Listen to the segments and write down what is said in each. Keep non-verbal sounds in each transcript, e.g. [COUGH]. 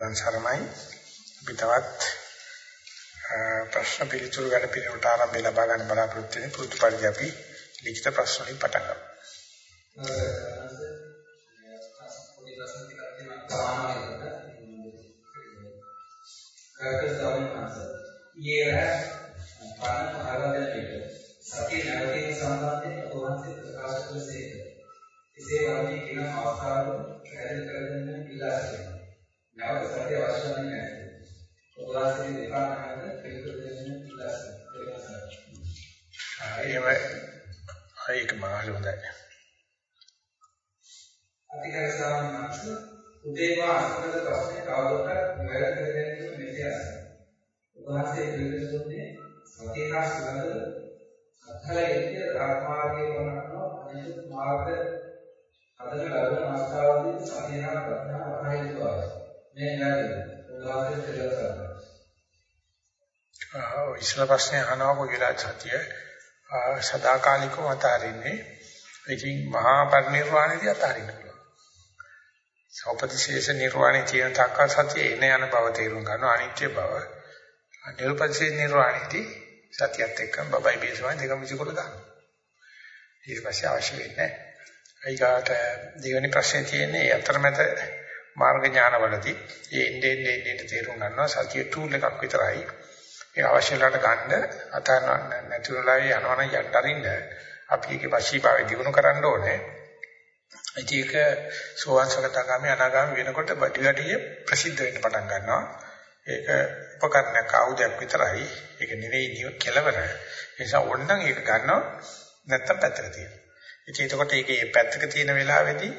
දැන් සරමයි අපි තවත් ප්‍රශ්න පිළිතුරු ගැන පිළිවෙලට ආරම්භය ලබා ගන්න බලාපොරොත්තු වෙන පුරුදු පරිදි අපි ලිඛිත ප්‍රශ්න වලින් පටන් ගමු. ඊයේ පාන ආරම්භය පිට සතිය නැවතීම සම්බන්ධයෙන් ඔබවහන්සේ ප්‍රකාශ කළසේක. එසේ වන්නේ කින අවස්ථාවල පැහැදිලි කරගන්න ඉල්ලා සිටිනවා. නැවත සතිය අවශ්‍ය නැහැ. ඔබවහන්සේ දෙපා නැවත පිළිතුරු දෙන්න ඉල්ලා සිටිනවා. එහෙම ඒක මාළු හොඳයි. අධිකාරී සාමාන්‍යස උදේවා අසකල ප්‍රශ්නේ කවදාවත් නිවැරදි කරගන්න මෙසේ අසන. ඔබවහන්සේ පිළිතුරු දුන්නේ සතිය හා සුවඳ අත්හලෙන්නේ ආත්මාර්ගයේ වරනවා අනිත් මාර්ග හදන ලබන අවස්ථාවේදී සතියනා ප්‍රඥා වහයිතුවා මේ නේද උදාහරණ දෙලක් ආ ඉස්සර ප්‍රශ්නේ අහනවා කොයිලා සතිය. සදාකාලිකව අතාරින්නේ. ඉතින් මහා පරිනිර්වාණයදී අතාරින්න පුළුවන්. සෝපතිශේෂ නිර්වාණය කියන තක්ක සතිය එන යන බව තේරුම් ගන්නවා අනිත්‍ය බව. නිර්පතිශේෂ නිර්වාණයදී සතියත් එක්ක බබයි බේසමයි දෙකම විසිකොල දානවා. ඊට පස්සේ අවශ්‍ය වෙන්නේ නැහැ. ඊගාට දෙවෙනි ප්‍රශ්නේ තියෙන්නේ අතරමැද මාර්ග ඥානවලදී ඒ ඉන්නේ ඉන්නේ තේරුම් ගන්නවා සතිය ටූල් එකක් විතරයි. ඒ අවශ්‍ය වෙලාවට ගන්න අතන නැතුණලාවේ යනවනම් යන්න අරින්න අපි ඒකේ වශීභාවය දිනු කරන්න ඕනේ. ඒක සෝවාන්සගතගාමී අනාගාමී වෙනකොට බඩි වැඩිය ප්‍රසිද්ධ වෙන්න පටන් ගන්නවා. ඒක උපකරණයක් ආයුධයක් විතරයි. ඒක නෙවෙයි කෙලවර. ඒ නිසා ඕනනම් ඒක ගන්නවා නැත්තම් පැත්තක තියෙනවා. ඉතින් එතකොට ඒකේ පැත්තක තියෙන වෙලාවේදී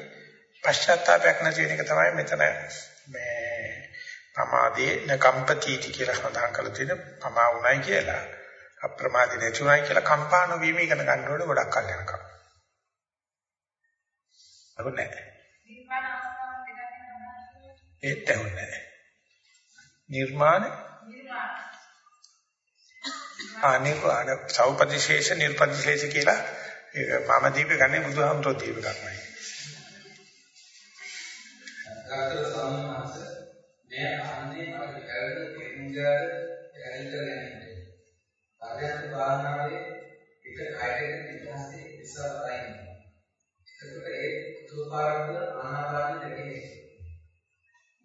පශ්චාත්තාවයක් නැති වෙන එක තමයි මෙතන මේ ප්‍රමාදේ නකම්පතිටි කියලා සඳහන් කරලා තියෙන පමා වුණයි කියලා. අප්‍රමාදී නැතුණයි කියලා කම්පා නොවීම ඉගෙන ගන්න ඕනේ ගොඩක් කල් යනකම්. අර නෑ. ඒත් ඇහුන්නේ නිර්මාණ අනිවාර්ය සෞපදිශේෂ නිර්පදිශේෂ කියලා මම දීපේ ගන්නේ බුදුහාමුදුරුවෝ දීප ගන්නයි. ගාතර සම්මාස මේ අහන්නේ මගේ කල්ප කෙන්ජාර ඇහිතර යන්නේ. පරයන්ත භාවනාවේ එක කයකට ඉතිහාසයේ ඉස්සර තයින්. එතකොට ඒ තුපාරක ආනාපාන දෙකේ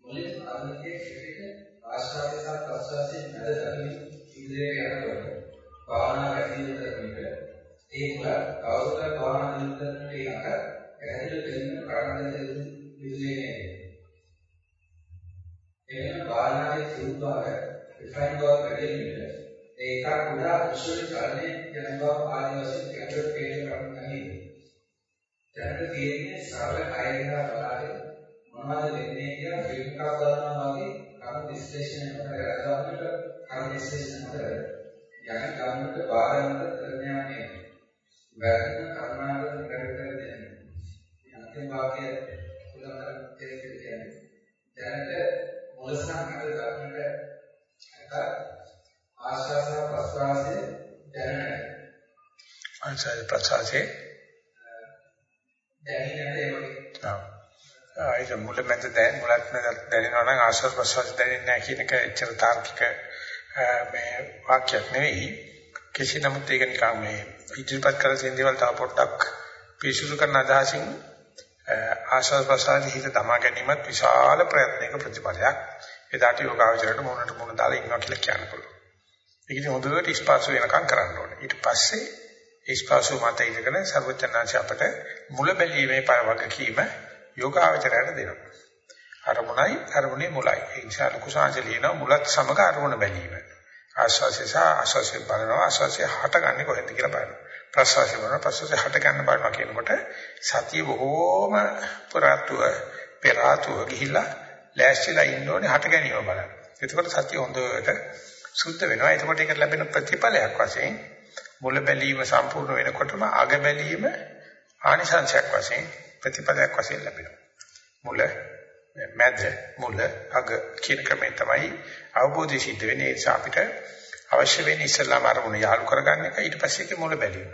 මුලින් අනුකේ පිටිට ආශ්වාසය සහ ප්‍රශ්වාසයේ මැද දකින ඉන්ද්‍රිය යනකොට භාවනා වැඩි වෙනකොට ඒක කවුරුත් භාවනා නිරතට ඒක පැහැදිලි වෙන්න කාරණා විශ්ලේෂණය එන භාවනාවේ සිව්බාර රිෆයින් බව වැඩි වෙනකොට ඒක කුඩා විශ්වවිද්‍යාල කරන්නේ යන බව ආදි වශයෙන් ගැඹුරු තේරුම් ගන්න නැහැ. දැනට තියෙන්නේ සරල කයනා බලාගෙන මොනවද වෙන්නේ කියලා ෆිල්ම් එකක් බලනවා වගේ කර්ම විශ්ලේෂණය කරගන්නට කර්ම විශ්ලේෂණය කර යන කර්මකට බාරවන්ත ප්‍රඥාණය වැරදි කර්මාවල කර කර දෙන්නේ අන්තිම වාක්‍ය උදාහරණ දෙකක් කියන්නේ දැනට මොලසන් අර ගන්නට ආශාස ප්‍රස්වාසයේ දැනන ඒ වගේ ඒක මුල මැද දැන් මුලත් මැද දැනෙනවා නම් ආශ්වාස ප්‍රශ්වාස දැනෙන්නේ නැහැ කියන එක එච්චර තාර්කික මේ වාක්‍යයක් නෙවෙයි. කෙසේ නමුත් ඒක නිකන් මේ ඉදිරිපත් කරන තියෙන දේවල් තව පොඩ්ඩක් පිරිසුදු කරන අදහසින් ආශ්වාස ප්‍රශ්වාස හිත තමා ගැනීමත් විශාල ප්‍රයත්නයක ප්‍රතිඵලයක් එදාට යෝගාවචරයට මොනට මොන දාලා ඉන්නවා කියලා කියන්න පුළුවන්. ඒක ඉතින් හොඳට ස්පාසු වෙනකම් කරන්න ඕනේ. ඊට පස්සේ ස්පාසු මත ඉඳගෙන සර්වඥාන්සේ අපට මුල බැලීමේ පරවගකීම යෝගාවචරයට දෙනවා. අරමුණයි අරමුණේ මුලයි. ඒ නිසා ලොකු සංජලියන මුලත් සමග අරමුණ බැලීම. ආස්වාසිය සහ ආස්වාසිය බලනවා ආස්වාසිය හටගන්නේ කොහෙන්ද කියලා බලනවා. ප්‍රසවාසය බලනවා ප්‍රසවාසය හටගන්න බලනවා කියනකොට සතිය බොහෝම පුරාතුව පෙරාතුව ගිහිල්ලා ලෑස්තිලා ඉන්න ඕනේ හට ගැනීම බලන්න. එතකොට සතිය හොඳට සුද්ධ වෙනවා. එතකොට ඒකට ලැබෙන ප්‍රතිඵලයක් වශයෙන් මුල බැලීම සම්පූර්ණ වෙනකොටම අග බැලීම ආනිසංශයක් වශයෙන් ප්‍රතිපදයක් වශයෙන් ලැබෙනවා. මුල මැද මුල අග කියන ක්‍රමයෙන් තමයි අවබෝධය සිද්ධ වෙන්නේ. ඒ නිසා අපිට අවශ්‍ය වෙන්නේ ඉස්සල්ලාම අරමුණ යාලු කරගන්න එක ඊට පස්සේ ඒක මුල බැලීම.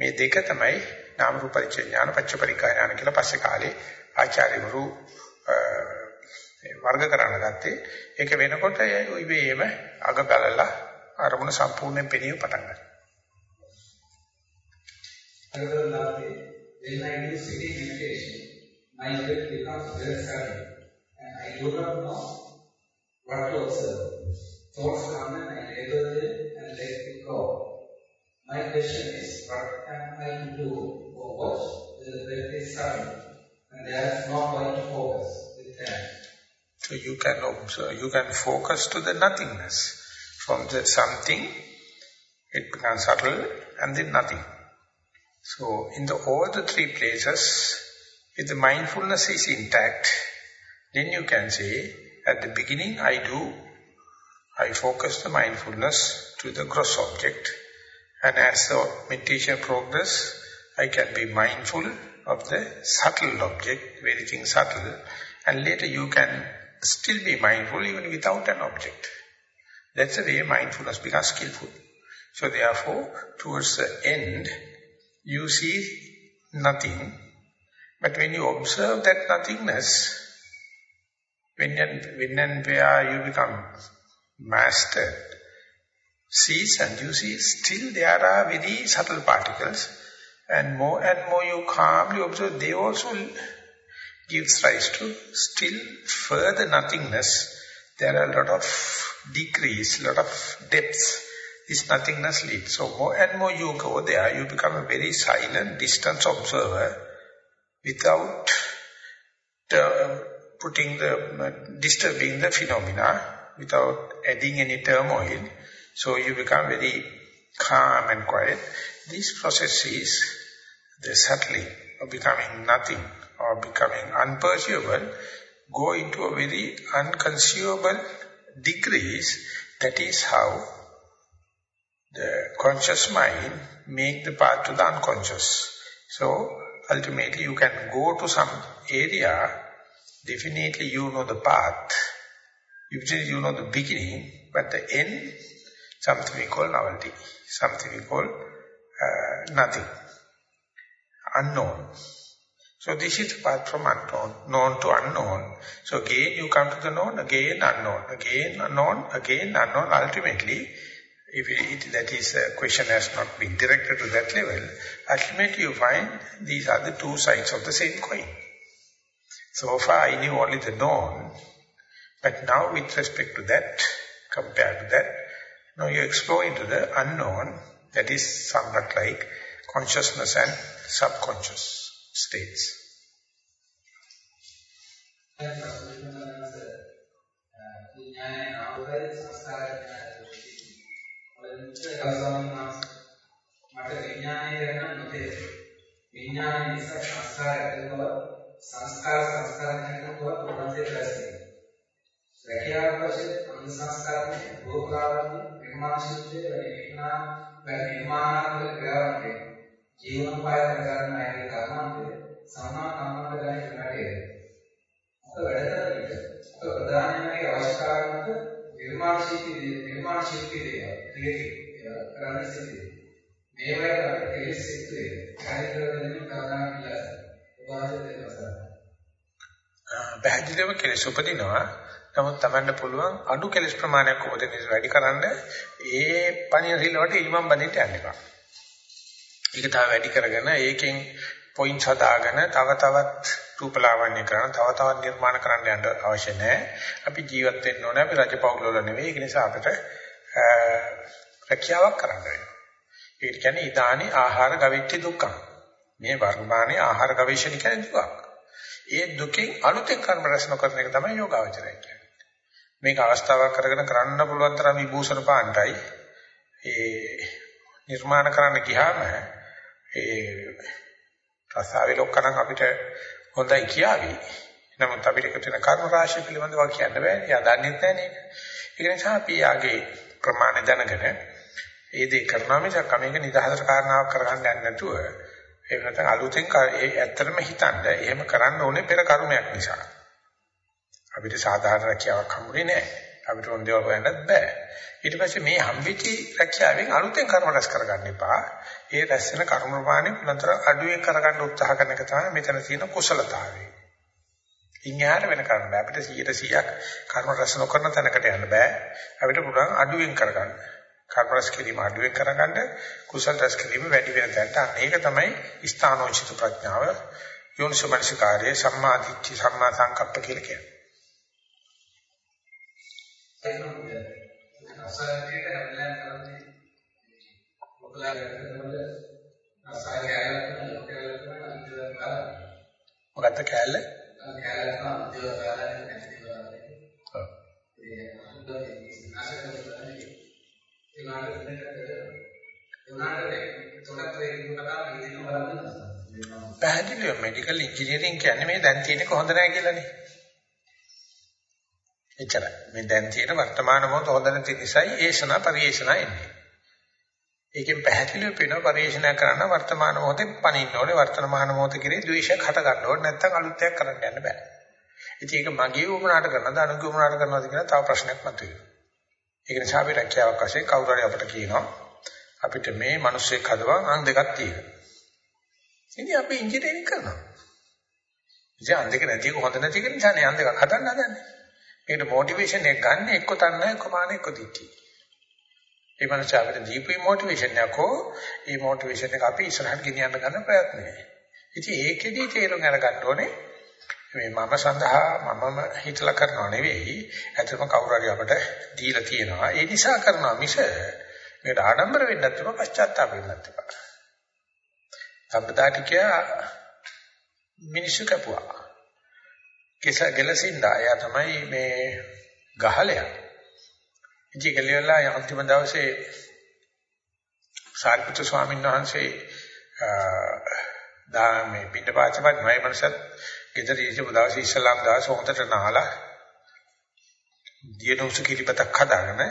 මේ දෙක තමයි නාම රූප පරිච්ඡේ ඥාන පච්ච පරිකා ඥාන කියලා පස්සේ කාලේ ආචාර්යවරු වර්ග කරන්න ගත්තේ. ඒක වෙනකොට ඉබේම අග බැලලා අරමුණ සම්පූර්ණයෙන් පෙනීම පටන් ගන්නවා. When I do sitting meditation, my breath becomes very sudden and I do not know what to observe. Thoughts come and I label them and let it go. My question is, what am I to do or watch when the breath is sudden and there is no point to focus with that? So you can observe, you can focus to the nothingness. From the something, it becomes subtle and then nothing. So in the all the three places, if the mindfulness is intact, then you can say, at the beginning I do, I focus the mindfulness to the gross object. And as the meditation progress, I can be mindful of the subtle object, very thing subtle. And later you can still be mindful even without an object. That's the way mindfulness becomes skillful. So therefore, towards the end, you see nothing. But when you observe that nothingness, when and, when and where you become mastered, seasoned, you see still there are very subtle particles. And more and more you calmly observe, they also gives rise to still further nothingness. There are a lot of decrease, lot of depths. This nothingness leads. So more and more you go there, you become a very silent, distant observer without uh, putting the, uh, disturbing the phenomena, without adding any turmoil. So you become very calm and quiet. This process is the settling of becoming nothing or becoming unperceivable go into a very unconceivable degrees. That is how the conscious mind make the path to the unconscious. So, ultimately you can go to some area, definitely you know the path, usually you know the beginning, but the end, something we call novelty, something we call uh, nothing, unknown. So this is the path from unknown, known to unknown. So again you come to the known, again unknown, again unknown, again unknown. Ultimately, if it, that is a question has not been directed to that level, ultimately you find these are the two sides of the same coin. So far I knew only the known, but now with respect to that, compared to that, now you explore into the unknown, that is somewhat like consciousness and subconscious states. මට විඥානය ගැන නොතේරෙයි. විඥානය නිසා සංස්කාර ඇතිව සංස්කාර සංස්කාර කරනකොට මොනවද ප්‍රශ්නේ? රැකියාව වශයෙන් අනු සංස්කාරයේ භෝගාවන්‍ය නිර්මාණ ශිල්පයේ වැඩි විඥාන වැඩි නිර්මාණාත්මක ක්‍රියාවක් ජීවනෝපාය කරගන්න අයගේ කර්මාන්තය සම්මා කම්මන්ත ගන්න වැඩේ. අප වැඩ කරන විට අප ප්‍රධානමයි අවශ්‍යතාවකට නිර්මාණ ශිල්පී නිර්මාණ ශිල්පී දේවල් ක්‍රියේටිව් කරන්න සිද්ධ මේ වගේ අපිට කෙලෙස් සිද්ධ වෙනවා. කාර්ය කරන කරනා කියලා උපාසක දෙවසන. පැහැදිලිව කෙලෙස් උපදිනවා. නමුත් Tamanne පුළුවන් අඩු කෙලෙස් ප්‍රමාණයක් උපදින වැඩි කරන්න ඒ පණින සිල්වට ඉල්මම් බඳින්න යන්න එපා. ඒක තව වැඩි කරගෙන ඒකෙන් පොයින්ට්ස් හදාගෙන තව තවත් රූපලාවන්‍ය කරන තව තවත් නිර්මාණ කරන්න යන්න අවශ්‍ය නැහැ. අපි ජීවත් වෙන්න ඕනේ අපි රජපෞල් වල නෙවෙයි. ඒක නිසා අපිට රැකියාවක් කරන්න වෙනවා. ඒ කියන්නේ ඊදානි ආහාර ගවිච්ච දුක්ඛ. මේ වර්තමානයේ ආහාර ගවේෂණ කියන්නේ දුකක්. ඒ දුකෙන් අලුතෙන් කර්ම රැස් නොකරන එක තමයි යෝගාවචරය කියන්නේ. මේක අවස්ථාවක් කරගෙන කරන්න පුළුවන් තරම් විභූෂණ පාණ්ඩයි ඒ නිර්මාණ කරන්න ගියාම ඒ රසාවේ ලොක්කනම් අපිට හොඳයි කියාවි. නමුත් අපිට එකතු වෙන කර්ම රාශිය පිළිබඳව කියන්න බෑනේ. එයා දන්නේ නැහැ නේද? ඒක නිසා අපි යාගේ ප්‍රමාණ දැනගෙන ඒ දේ කරනවා මිසක් මේක නිදහසට කාරණාවක් කරගන්න යන්නේ නැතුව ඒක නැත්නම් අලුතෙන් ඒ ඇත්තටම හිතන්න එහෙම කරන්න ඕනේ පෙර කර්මයක් නිසා. අපිට සාධාරණ රැකියාවක් හම්බුනේ නැහැ. අපිට ඕන දේවල් හොයන්නත් බෑ. ඊට පස්සේ මේ හම්බෙච්ච රැකියාවෙන් අලුතෙන් කර්ම රැස් කරගන්න එපා. ඒ රැස් වෙන කර්ම ප්‍රමාණය පුලතර අඩුවෙන් කරගන්න උත්සාහ කරන එක තමයි මෙතන තියෙන කුසලතාවය. ඉන්හාර වෙන කරන්න බෑ. අපිට 100%ක් කර්ම රැස් නොකරන තැනකට යන්න බෑ. අපිට පුළුවන් අඩුවෙන් කරගන්න. කර්ම රැස් කිරීම අඩුවෙන් කරගන්න කුසල රැස් කිරීම වැඩි වෙන තැනට. ඒක තමයි ස්ථානෝචිත ප්‍රඥාව. යෝනිසමනසිකාරයේ සම්මා දිට්ඨි සම්මා සංකප්ප කියලා කියන්නේ. මොකක්ද කෑල්ල? කෑල්ල තමයි දේවතාවයන් නැති දේවතාවයන්. ඒ පැහැදිලිව මෙඩිකල් ඉංජිනේරින් කියන්නේ මේ දැන් තියෙන කොහොඳ නැහැ කියලානේ. එච්චරයි. මේ දැන් තියෙන වර්තමාන මොහොත හොඳ නැති නිසායි ඒෂණ පරිේෂණ එන්නේ. ඒකෙන් පැහැදිලිව පේනවා පරිේෂණ කරන වර්තමාන මොහොතේ පණින්න ඕනේ වර්තමාන මොහොත කිරේ ද්වේෂයක් හට ගන්න ඕනේ නැත්නම් අලුත් දෙයක් කරන්න යන්න බෑ. ඉතින් ඒක මගේ වුණාට කරනද අනුගේ වුණාට කරනවද කියලා තව ප්‍රශ්නයක් මතුවෙනවා. ඒක නිසා අපි රැකියාවක් වශයෙන් කවුරු හරි අපිට කියනවා අපිට මේ මිනිස්සෙක් හදවා අං දෙකක් තියෙනවා. ඉතින් අපි ඉංජිනේරින් කරනවා. ඉතින් අං දෙක නැති එක හොඳ නැති එක නිසානේ අං දෙකක් හදන්න හදන්නේ. මේකට මොටිවේෂන් එක ගන්න එක්ක තන්න එක්ක මාන එක්ක දිටි. ඒ මනස අපිට දීපු මොටිවේෂන් එකකෝ ඒ මොටිවේෂන් එක අපි ඉස්සරහට ගෙනියන්න ගන්න ප්‍රයත්නය. ඉතින් ඒකෙදී තේරුම් අරගන්න ඕනේ මේ මම සඳහා මමම හිතලා කරනව නෙවෙයි. ඇත්තම කවුරු හරි අපට දීලා තියෙනවා. ඒ නිසා කරනවා මිස මේකට ආඩම්බර වෙන්නත් එපා පශ්චාත්තාප වෙන්නත් එපා. සම්පදාටිකය මිනිස්සු කපුවා. කෙස ගලසින්දා. එයා තමයි මේ ගහලයා. ඉතින් ගලියලා අන්තිම දවසේ සාරිපුත්‍ර ස්වාමීන් වහන්සේ දා මේ පිටපාචපත් මයි මනසත් ගෙදර ඉඳපු දවසේ ඉස්ලාම් දාස හොඳට නාලා දියනොසු කිරිපතක් හදාගෙන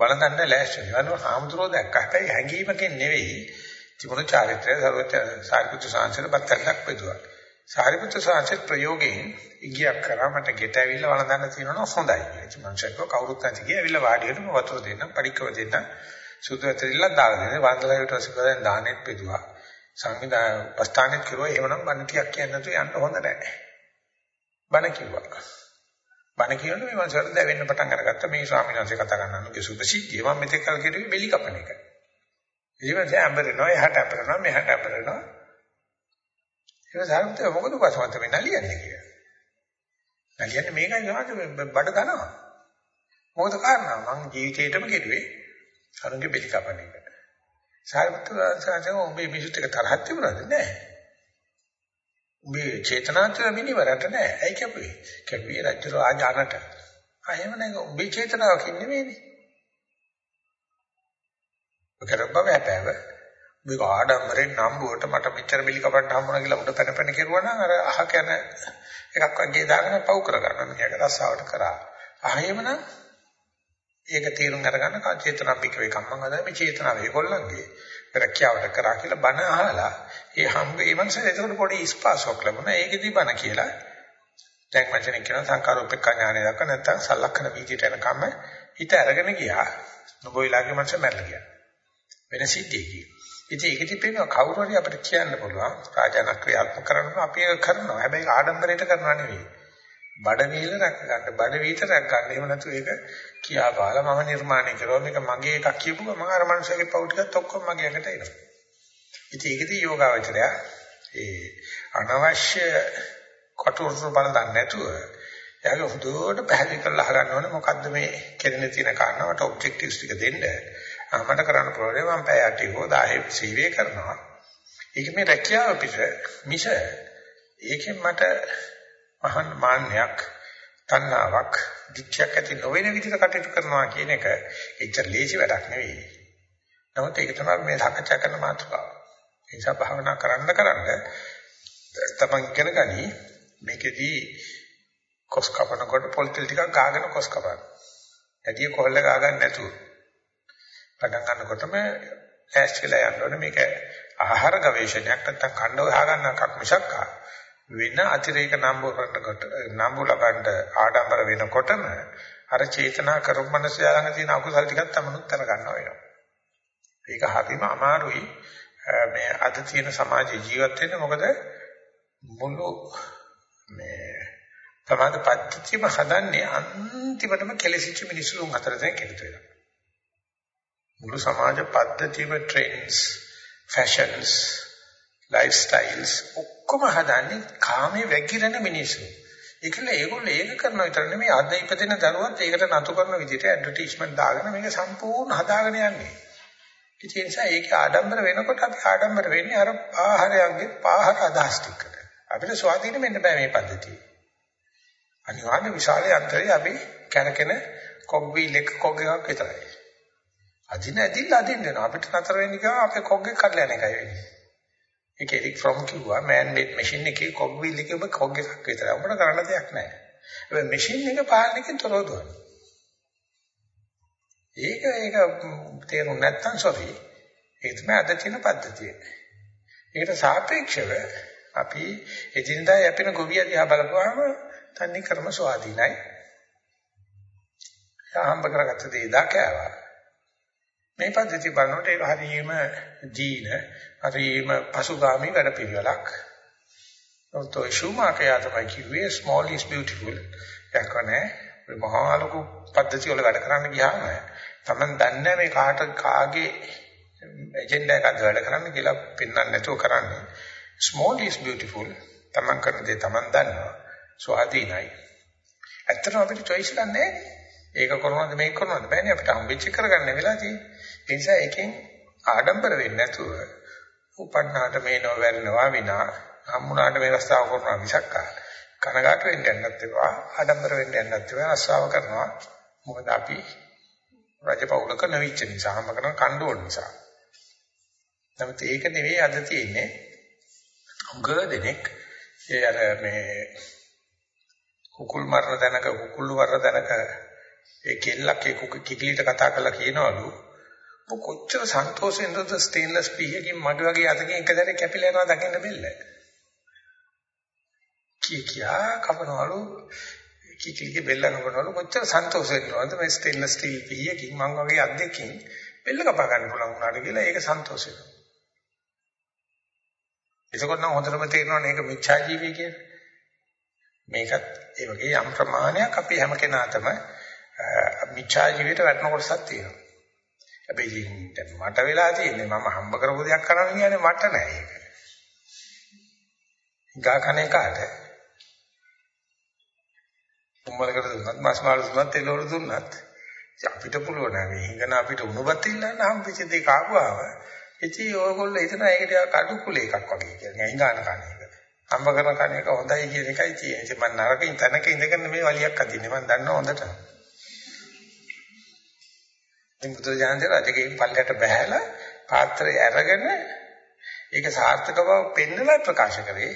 වළඳන්න ලෑස්ති වෙනවා. හාමුදුරුවෝ දැක්ක. හැබැයි හැංගීමකින් නෙවෙයි තිබුණු චාරිත්‍රය සර්වත්‍ය සාරිපුත්‍ර සාංශල බත්තල්ලක් බෙදුවා. සාරිපුත්‍ර සාංශල ප්‍රයෝගයෙන් ඉගියක් කරා මට ගෙට ඇවිල්ලා වළඳන්න තියෙනවා හොඳයි. ඒ මංසක්ව කවුරුත් නැති ගිය ඇවිල්ලා වාඩි වෙනම වතුර දෙන්න, පරික්කව දෙන්න. සුදු ඇතරිල්ලක් දාලා දෙන්න. වන්දලා ඊට පස්සේ කවෙන් දානෙත් බෙදුවා. සංවිධා ප්‍රස්ථානෙත් කිරුවා එහෙමනම් බණ ටිකක් කියන්න නැතුව යන්න හොඳ නැහැ. බණ කිව්වා. බණ කියනකොට මේ මනසට දැවෙන්න පටන් අරගත්තා මේ ස්වාමීන් වහන්සේ කතා කරනවාගේ සුභසිද්ධිය මම මෙතෙක් කල් කිව්වේ බෙලි කපන එක. ඊවසේ අඹරනවා එහාට අඹරනවා මෙහාට අඹරනවා. ඒක සාර්ථක මොකද කොහොමද මේ නලියන්නේ කියලා. නලියන්නේ මේකයි ගහක බඩ දනවා. මොකද කාරණා මං ජීවිතේටම කෙරුවේ අරුන්ගේ බෙලි කපන එක. සාරිපුත්‍ර සාංශම උඹේ මිසුත් එක තරහක් තිබුණාද නැහැ. උඹේ චේතනාත්ව මිනිවරට නැහැ. ඇයි කැපුවේ? කැපුවේ රජුර ආජානට. ආ එහෙම නැහැ උඹේ චේතනාවකින් නෙමෙයිනේ. ඔකරබ්බ වැපෑව. මේක ආඩම්බරෙන් නම්බුවට මට මෙච්චර බිලි කපන්න හම්බුණා කියලා උඩ පැන පැන කෙරුවා නම් අර අහක යන එකක් වගේ දාගෙන පව් කරගන්න. මේක රස්සාවට කරා. ආ එහෙමනම් ඒක තේරුම් අරගන්න චේතනාපික වේ කම්මං අද මේ චේතනාව ඒගොල්ලන්ගේ රැකියාවට කරා කියලා බණ අහලා ඒ හම්බ ඒ මනසට එතකොට පොඩි ස්පාසයක් ලැබුණා. ඒකෙදි බණ කියලා. දැන් මචං කියන සංකාරෝපේක්ඛ ඥානය දක්වා නැත්තම් සලක්ෂණ වීදියට යනකම් හිත අරගෙන ගියා. නොබොයිලාගේ මනස මැරලා ගියා. වෙන සිද්ධියකින් ඉතින් ඒකෙදි පේනවා කවුරු හරි අපිට කියන්න පුළුවන්. රාජාන ක්‍රියාත්මක කරනවා. අපි ඒක කරනවා. හැබැයි ආඩම්බරයට කරනවා නෙවෙයි. බඩ වීල රැක ගන්න. බඩ වීත රැක ගන්න. එහෙම නැතු ඒක කියා පාලා මම නිර්මාණය කරුවා මේක මගේ එකක් කියපුව මම අර මනුස්සයගේ පව් ටිකත් ඔක්කොම මගේ එකට එනවා. ඉතින් ඒකදී යෝගාවචරය ඒ අනවශ්‍ය කටුරුසු බල දන්නේ නැතුව එයාගේ හුදුවට පැහැදිලි කරලා අහගන්න ඕනේ මොකද්ද මේ කෙරෙන තියෙන කාරණාවට ඔබ්ජෙක්ටිව්ස් ටික දෙන්න. මට කරන්න පුළුවන් මම පැය 8 හෝ 10 සීවේ කරනවා. ඒක මේ රැකියාව පිට මිස ඒකෙන් මට මහාන් මාන්නයක් තණ්හාවක් දිච්චයක් ඇති නොවන විදිහට කටයුතු කරනවා කියන එක එච්චර ලේසි වැඩක් නෙවෙයි. නමුත් ඒක තමයි මේ සාකච්ඡා කරන මාතෘකාව. ඒ නිසා භාවනා කරන්න කරන්න තමන් ඉගෙන ගනි මේකෙදී කොස් කපනකොට පොල් තෙල් ටිකක් ගාගෙන කොස් කපන්න. ඇදී කොල්ල ගාගන්න නැතුව. පටන් ගන්නකොටම ඈස්ලා යන්න ඕනේ මේක ආහාර ගවේෂණයක් නැත්තම් කණ්ඩව හොයාගන්න එකක් මිසක් වෙන අතිරේක නම්බු කරනකොට නම්බු ලබන්න ආඩම්බර වෙනකොටම අර චේතනා කරු මනස ළඟ තියෙන අකුසල් ටිකක් තමනුත් තර ගන්නවා වෙනවා. ඒක හරිම අමාරුයි මේ අද තියෙන සමාජයේ ජීවත් වෙන්න මොකද මුළු මේ සමාධි පද්ධතියම හදන්නේ අන්තිමටම කෙලෙසිච්ච මිනිස්සුන් අතර දැන් එකතු වෙලා. මුළු සමාජ පද්ධතියම ට්‍රෙන්ඩ්ස්, ෆැෂන්ස්, ලයිෆ් ස්ටයිල්ස් ඔක්කොම හදන්නේ කාමයේ වැగిරෙන මිනිස්සු. ඒකල ඒගොල්ලෝ ඒක කරන විතර නෙමෙයි අද ඉපදෙන දරුවත් ඒකට නතු කරන විදිහට ඇඩ්වර්ටයිස්මන්ට් දාගෙන මේක සම්පූර්ණ හදාගෙන යන්නේ. ඒ නිසා ඒක ආඩම්බර වෙනකොට අපි ආඩම්බර වෙන්නේ අර ආහාරයන්ගේ පාහර අදහස් ටිකට. අපිට ස්වාධීන වෙන්න බෑ මේ පද්ධතිය. අනිවාර්ය විශාල යන්ත්‍රය අපි කරකෙන කොග් වීල් එක කොග් එකක් විතරයි. අදින ඇදින්න අදින්න යනවා. අපිට නතර වෙන්න ගියාම අපේ කොග් එක කඩලා යන එකයි වෙන්නේ. ඒක එරික් ෆ්‍රොම් කිව්වා මෑන් මේඩ් මැෂින් එකේ කොග් වීල් එකේ ඔබ කොග් එකක් විතරයි. උඹට කරන්න දෙයක් නැහැ. හැබැයි මැෂින් එක පාලනයකින් තොරව දුවනවා. ඒක ඒක තේරුම් නැත්තම් සොරි. ඒක තමයි අද තියෙන පද්ධතිය. ඒකට සාපේක්ෂව අපි එදිනදා යැපෙන ගොවිය දිහා බලපුවාම තන්නේ කර්ම ස්වාධීනයි. හම්බ කරගත්ත දේ දාකෑවා. මේ පද්ධතිය බලනකොට ඒක හරියම දීන, හරියම පසුගාමි වැඩපිළිවෙලක්. ඔතෝ ෂුමාකයා තමයි කිව්වේ small is beautiful. යකනේ මේ මහා ලොකු පද්ධතිය වල වැඩ කරන්න ගියාම Taman දන්නේ මේ කාට කාගේ එජෙන්ඩා එකක්ද වැඩ කරන්න කියලා පෙන්වන්න නැතුව කරන්නේ. small is beautiful. Taman කරන දේ Taman දන්නවා. ස්වාධීනයි. ඇත්තටම අපිට choice එකක් නැහැ. ඒක කරනවද මේක කරනවද බෑනේ අපිට හම්බෙච්ච කරගන්න වෙලා තියෙන්නේ. ඒ නිසා එකෙන් ආඩම්බර වෙන්නේ නැතුව උපන්නාට මේ නොවැරෙනවා විනා හම්ුණාට මේ රස්තාව කරනවා මිසක් කනගාට වෙන්න යන්නත් ඒවා ආඩම්බර වෙන්න යන්නත් ඒවා රස්සාව කරනවා. මොකද අපි රජපෞලක නැවිච්ච නිසා හම්බ කරන කණ්ඩෝල් නිසා. නමුත් ඒක නෙවෙයි අද තියෙන්නේ. උග දෙනෙක් ඒ අර මේ කුකුල් මරන තැනක කුකුළු මරන තැනක ඒ කෙල්ලක් ඒ කිකිලිට කතා කරලා කියනවලු කොච්චර සන්තෝෂෙන්ද ස්ටේන්ලස් පීයකින් මගේ වගේ අතකින් එක දැරේ කැපිලා යනවා දකින්න බෙල්ල. කී කියා කපනවලු කිකිලිගේ බෙල්ල කපනවලු කොච්චර සන්තෝෂෙන්ද මේ ස්ටේන්ලස් ස්ටීල් පීයකින් මං වගේ අද්දකින් බෙල්ල කපා ගන්න පුළුවන් වුණාට කියලා ඒක සන්තෝෂෙද. එතකොට නම් හොඳටම තේරෙනවා මේක මිච්ඡා ජීවී කියලා. මේකත් ඒ වගේ යම් ප්‍රමාණයක් අපි හැම කෙනාටම මිච්ඡා ජීවිත වැටෙන කොටසක් තියෙනවා. හැබැයි මට වෙලා තියෙන්නේ මම හම්බ කරපු දෙයක් කරන්න කියන්නේ මට නෑ ඒක. ගා කනේ කාට? උඹලකට දුන්නත් මාස් මාළු දුන්නත් එළවලු දුන්නත් අපිට පුළුවන් නෑ හිඟන අපිට උණුබත් ඉන්නන්න හම්බෙච්ච දේ කාපුවාම ඉතින් ඔයගොල්ලෝ හිතන ඒකට කඩු කුල එකක් වගේ කියලා. හිඟාන කන්නේ. හම්බ කරන කණ එක හොඳයි කියන එකයි තියෙන්නේ. ඉතින් මම නරකින් තැනක ඉඳගෙන මේ වලියක් අදින්නේ. මම දන්නවා හොඳට. ඉතින් බුදුරජාණන් රජකේ පල්ලයට බහැලා පාත්‍රය අරගෙන ඒක සාර්ථක බව පෙන්වලා ප්‍රකාශ කරේ.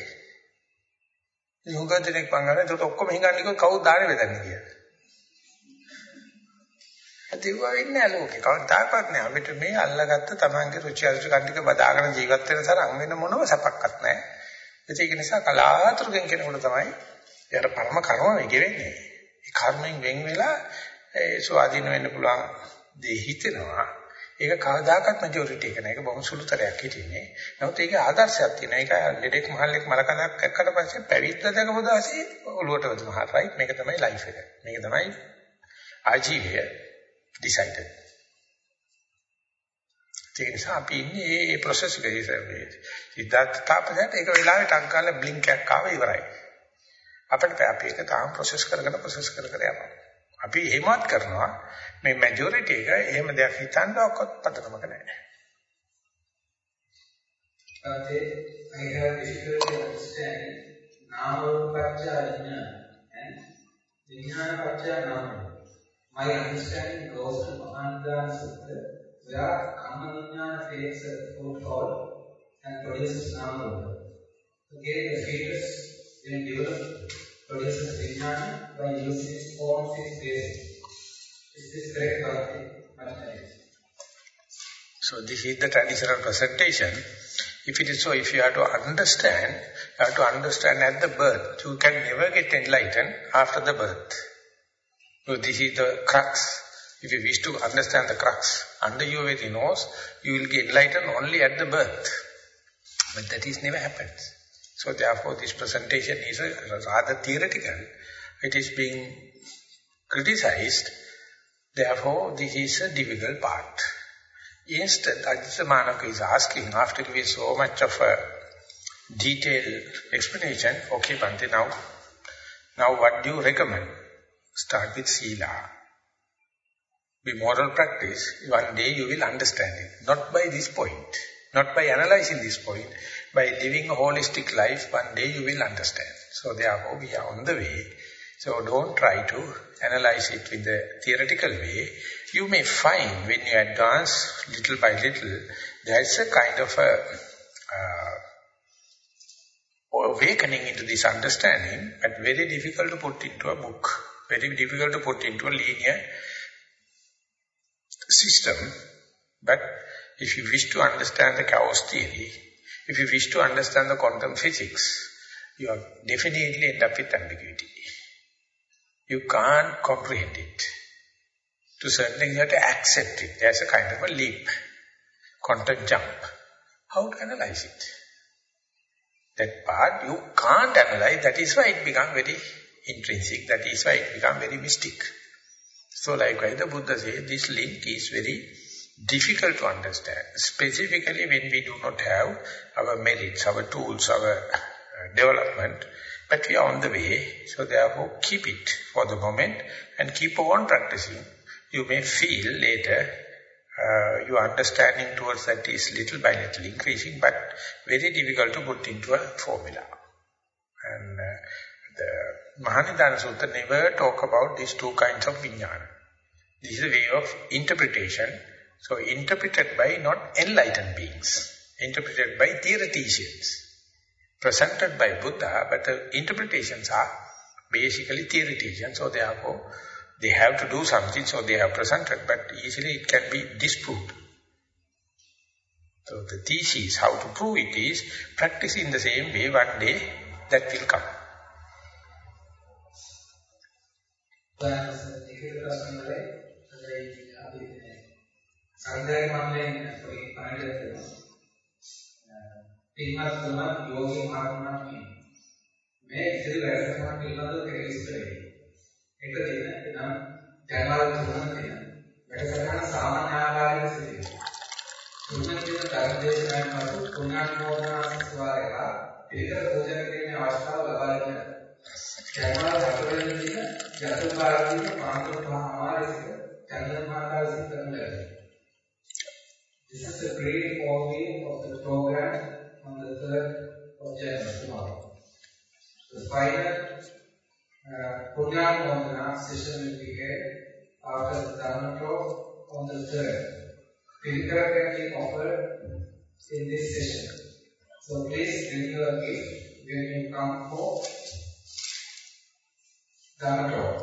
යෝගදෙනෙක් පංගන ඒකට ඔක්කොම හිඟන්නේ කවුද දාන්නේ බෙදන්නේ කියලා. අතිවා ඉන්නේ අලෝකේ. කවදාකවත් නෑ අපිට මේ අල්ලගත්ත තමන්ගේ රුචි අරුචි කන්ටික බදාගෙන ජීවත් වෙන තරම් වෙන මොනම සපක්වත් නෑ. ඒක නිසා කලාතුරකින් කෙනෙකුට තමයි එයාට පරම කර්ම වෙගේ වෙන්නේ. ඒ කර්මෙන් වෙන් වෙලා ඒ ස්වාධීන වෙන්න පුළුවන් දේ හිතෙනවා. ඒක කවදාකවත් මැජොරිටි එක නෑ. ඒක බොහොම සුළුතරයක් හිටින්නේ. නමුත් ඒක ආදර්ශයක් තියෙන. ඒක ලෙඩෙක් මහල්ලෙක් මලකඳක් එක්කට පස්සේ පැවිද්ද දැකපු දාසේ ඔළුවට වදිනවා. රයිට් මේක තමයි ලයිෆ් එක. මේක තමයි ආජීවය ඩිසයිඩඩ්. ඒ නිසා අපි ඉන්නේ මේ process එකේ ඉන්නේ. සිද්ධාර්ථ තාපසයට ඒක වෙලාවේ ටක් ගාලා බ්ලින්ක් එකක් ආව ඉවරයි. අපිට අපි ඒක තාම process කරගෙන process කර කර යනවා. අපි එහෙමත් කරනවා මේ majority එක එහෙම දෙයක් හිතන්නවත් පදනමක නැහැ. Uh, I have difficulty understanding Nama Paccha and Vijnana Paccha Nama. My understanding goes to Mahandan Sutta where Kammanjnana takes a foothold and produces Nama. Again, the fetus, when developed, produces Vijnana by using its forms its basis. So this is the traditional presentation. If it is so, if you have to understand, you have to understand at the birth. You can never get enlightened after the birth. So this is the crux if you wish to understand the crux under your very nose, you will get enlightened only at the birth. But that is never happens. So therefore this presentation is rather theoretical. It is being criticized. Therefore this is a difficult part. Instead, Ajita Manaka is asking, after giving so much of a detailed explanation, okay Bhante, now, now what do you recommend? Start with Sila. Be moral practice, one day you will understand it. Not by this point, not by analyzing this point, by living a holistic life, one day you will understand. So therefore we are on the way. So don't try to analyze it with the theoretical way. You may find when you advance little by little, there's a kind of a uh, awakening into this understanding, but very difficult to put into a book, very difficult to put into a linear system. But if you wish to understand the chaos theory, if you wish to understand the quantum physics, you are definitely end up with ambiguity. You can't comprehend it. To certain you have to accept it. There's a kind of a leap, quantum jump. How to analyze it? That part you can't analyze, that is why it becomes very intrinsic, that is why it becomes very mystic. So likewise the Buddha says this link is very difficult to understand, specifically when we do not have our merits, our tools, our uh, development, but we are on the way, so therefore keep it for the moment and keep on practicing. You may feel later uh, your understanding towards that is little by little increasing, but very difficult to put into a formula. And uh, the Mahanidana Sutta never talk about these two kinds of vijnana. This is a way of interpretation so interpreted by not enlightened beings, interpreted by theoreticians, presented by Buddha, but the interpretations are basically theoreticians, so therefore they have to do something, so they have presented, but easily it can be disproved. So the thesis, how to prove it is, practice in the same way, one day that will come. සංගය මණ්ඩලයෙන් පොඩි පණිවිඩයක් තියෙනවා. පින්වත් තුනක් යෝගී මහත්මයා කියනවා. මේ ඉතිරි වැඩසටහන පිළිබඳව කෙරෙහි විස්තර වෙනවා. එක දින නම් ජනවල තුනක් තියෙනවා. වැඩසටහන සාමාන්‍ය ආකාරයෙන් සිදු වෙනවා. තුනක් දින ධර්මදේශනාවෙන් පසු පුණ්‍යානුමෝදනා සත්වාරය පිළිකර පූජා කිරීමේ අවස්ථාව ලබා දෙනවා. ජනවල හතරවෙනි දින ජතුපාරදීන පාන්දර පහමාරසික චන්ද්‍රමාකාරසික කරන ලැබෙනවා. This is the great overview of the program on the 3rd of January, tomorrow. The final uh, program last session will be held after the Dharma talk on the 3rd. Pindikara can be offered in this session. So please bring your gift when you come for Dharma talk.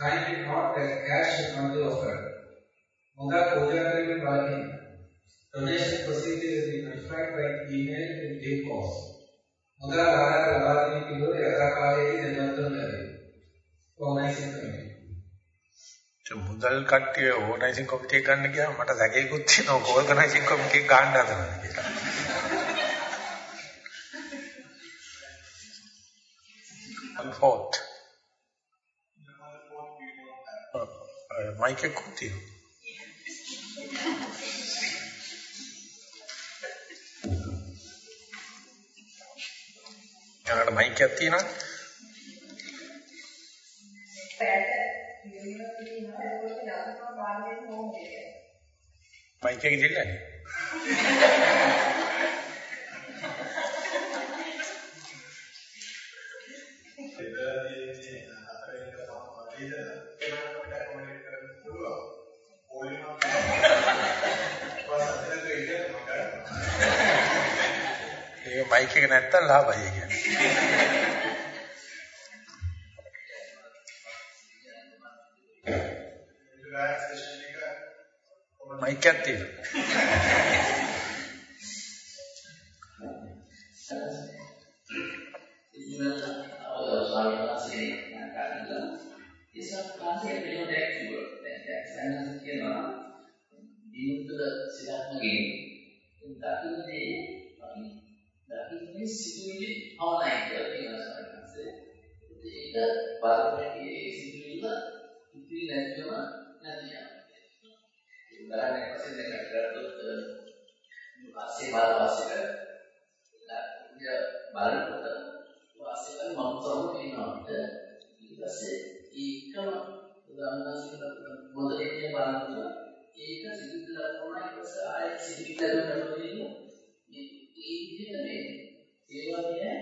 Kindly note that cash should not be offered. Mother Pooja will be bargaining. Donation procedure will be notified by email in due course. මුදල් ආහාර ලබා ගැනීම පිළිබඳ යථාකාලයේදී දැනුවත් කරනු ලැබේ. ඕනයිසින් කමිටි. මුදල් කට්ටිය ඕනයිසින් කමිටි එක ගන්න ගියාම මට සැකේකුත් තියෙනවා ඕර්ගනයිසින් කමිටි එක ගන්න හදනවා කියලා. And fourth. මයික් එක කුතියි. යාකට මයික් එකක් තියෙනවද? මයික් එක දෙන්නේ. ඒක මයික් එක නැත්තම් ලාභයි කියන්නේ. මයික් එකක් තියෙනවා. දිනුතුල සිතක්මගේ දකින්නේ දකින්න මේ සිතුවිලි ආවයි කියලා කියනවා සමහරවිට. ඒක බලපෑමේ සිතුවිල්ල ඉතිරි නැතිවම නැති යනවා. උදාහරණයක් වශයෙන් දැන් කරද්දොත් වාසිය බල වාසිය කරලා බලනකොට වාසිය කරන මම තමයි ඊට පස්සේ ඒකම උදාහරණයක් මොකද එන්නේ බලනකොට ඒක සිද්ධ කරනවා ඊට පස්සේ ආයෙත් සිද්ධ කරනවා මේ ඒ විදිහට මේ ඒ වගේ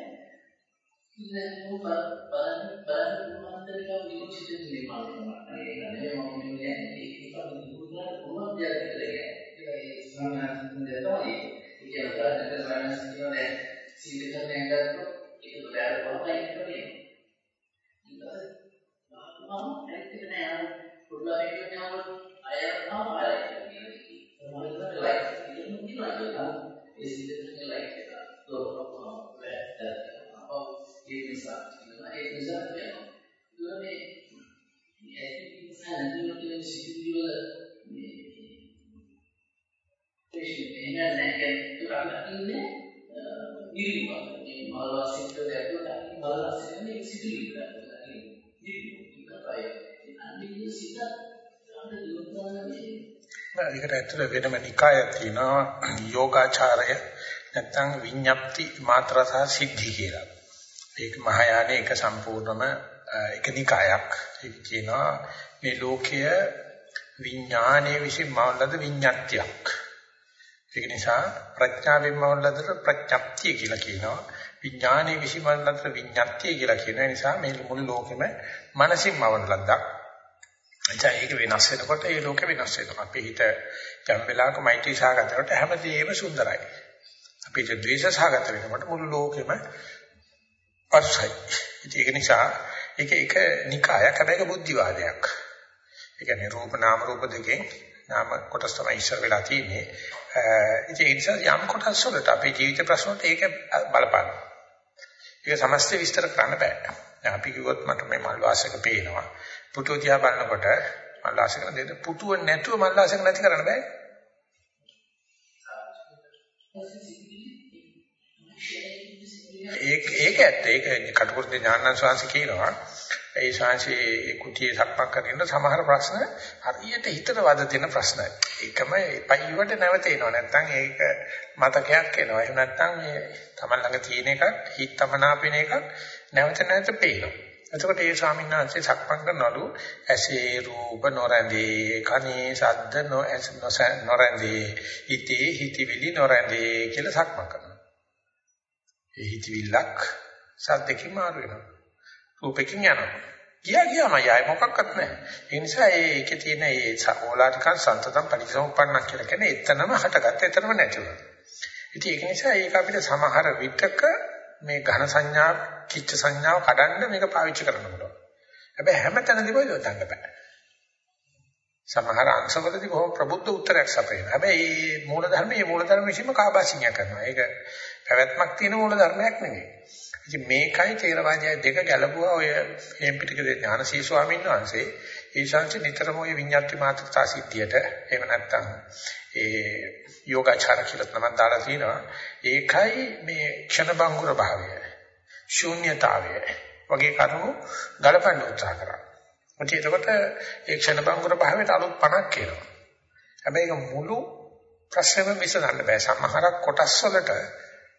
ඉන්න බලන්න බලන්න මන්දරික විමුක්තිය නිර්මාණය කරනවා. ඒක නෙමෙයි මම කියන්නේ ඒක නිකුත්ලා කොහොමද කියන්නේ ඒ සමානන්ද තමයි. ඒක උදාහරණයක් ගන්න කියන්නේ සිද්ධ කරන එකකට ඒක බෑර කොහොමද කියන්නේ. ඊට පස්සේ මම ඇත්තට නෑ පුරුදු වෙනවා අය නම් අය සමහරවිට ලයික් කියන කිව්වා ඒ සිද්ධ ලයික් එක තෝරනවා අපව ඒ නිසා ඒ නිසා වෙනවා මේ මේ ඇතිවිසා නැතිවෙන සිද්ධි වල මේ පේෂන් එන නැකේ තුරන්නේ නිරුවා මේ මලවාසිත දැක්වලා මලවාසිතේ සිද්ධි විතරයි නිරුවා ඒකයි අනිත් සිද්ධි ඒකට ඇතුළ වෙනම නිකායක් තියෙනවා යෝගාචාරය නැත්නම් විඤ්ඤාප්ති මාත්‍රා සහ සිද්ධි කියලා. ඒක මහායානයේ එක සම්පූර්ණම එක නිකායක්. ඒක කියනවා මේ ලෝකය විඥානයේ විසින් මවලද විඤ්ඤාත්තියක්. ඒක නිසා ප්‍රඥාවෙන් මවලද ප්‍රඥප්තිය කියලා කියනවා. විඥානයේ විසින් මවලද විඤ්ඤාත්තිය කියලා කියන නිසා මේ මුළු ලෝකෙම මනසින් මවන ලද්දක්. එතන ඒක වෙනස් වෙනකොට ඒ ලෝකෙ වෙනස් වෙනවා. අපේ හිත යම් වෙලාවක මෛත්‍රී සාගත කරනකොට හැමදේම සුන්දරයි. අපිට ද්වේෂ සාගත වෙනකොට මුළු ලෝකෙම පස්සයි. ඒක නිසා ඒක එක නිකායක් හැබැයි බුද්ධිවාදයක්. ඒ කියන්නේ රූප නාම රූප දෙකෙන් නාම කොටස් තමයි ඉස්සර වෙලා තියෙන්නේ. ඒ නිසා යම් කොටස් වලට අපේ ජීවිත ප්‍රශ්න වලට ඒක බලපානවා. ඒක සමස්ත විස්තර කරන්න බෑ. දැන් අපි කිව්වොත් මට මේ මල් වාසක පේනවා. පුටුව දිහා බලනකොට මල්ලාසක දෙන්න පුටුව නැතුව මල්ලාසක නැති කරන්න බෑ. ඒක ඒක ඇත්ත. ඒක කටුකුරුද ඥානන් ශාන්සි කියනවා. ඒ ශාන්සි කුටියේ සක්මන් කරගෙන සමහර ප්‍රශ්න හරියට හිතට වද දෙන ප්‍රශ්න. ඒකම පයිවට නැවත එනවා. නැත්තම් ඒක මතකයක් එනවා. එහෙම නැත්තම් මේ තමන් ළඟ තියෙන එකක් හිතමනාපෙන එකක් නැවත නැවත පේනවා. එතකොට ඒ ස්වාමීන් වහන්සේ සක්මන් කරනවලු ඇසේ රූප නොරැඳේ කනේ ශබ්ද නොරැඳේ හිතේ හිතවිලි නොරැඳේ කියලා සක්මන් කරනවා. ඒ හිතවිල්ලක් සද්දකින් මාරු වෙනවා. රූපකින් යනවා. ගියා ගියාම යයි මොකක්වත් නැහැ. ඒ නිසා ඒකේ තියෙන ඒ ඕලාරිකන් සන්තතම් පරිසම්පන්නක් කියලා කියන්නේ එතනම හටගත්ත එතනම නැති වෙනවා. ඉතින් ඒක නිසා ඒක අපිට සමහර විටක මේ ඝන සංඥා, කිච්ච සංඥාව කඩන්න මේක පාවිච්චි කරන්න පුළුවන්. හැබැයි හැම තැනදීම යොදන්න බෑ. සමහර අංශවලදී බොහොම ප්‍රබුද්ධ උත්තරයක් සපයනවා. හැබැයි මේ මූල ධර්මයේ මූල ධර්ම විශ්ීම කාබාසිනිය කරනවා. ඒක පැවැත්මක් තියෙන මූල ධර්මයක් නෙවෙයි. ඉතින් මේකයි තේරවාදය දෙක ගැලපුවා ඔය හේම්පිටිකේ ඥානසී ස්වාමීන් වහන්සේ ඊශාංශ නිතරම ඔය විඤ්ඤාති මාතෘකා සිද්ධියට එහෙම නැත්නම් ඒ යෝගාචාර කියලා තමයි දාලා තිනවා ඒකයි මේ ක්ෂණබංගුර භාවය ශූන්‍යතාවය වගේ කරුණු ගලපන්න උත්සාහ කරා. මොකද එතකොට ඒ ක්ෂණබංගුර භාවයට අලුත් 50ක් එනවා. හැබැයි ඒක මුළු ප්‍රශ්නෙම විසඳන්න බෑ. සමහරක් කොටස් වලට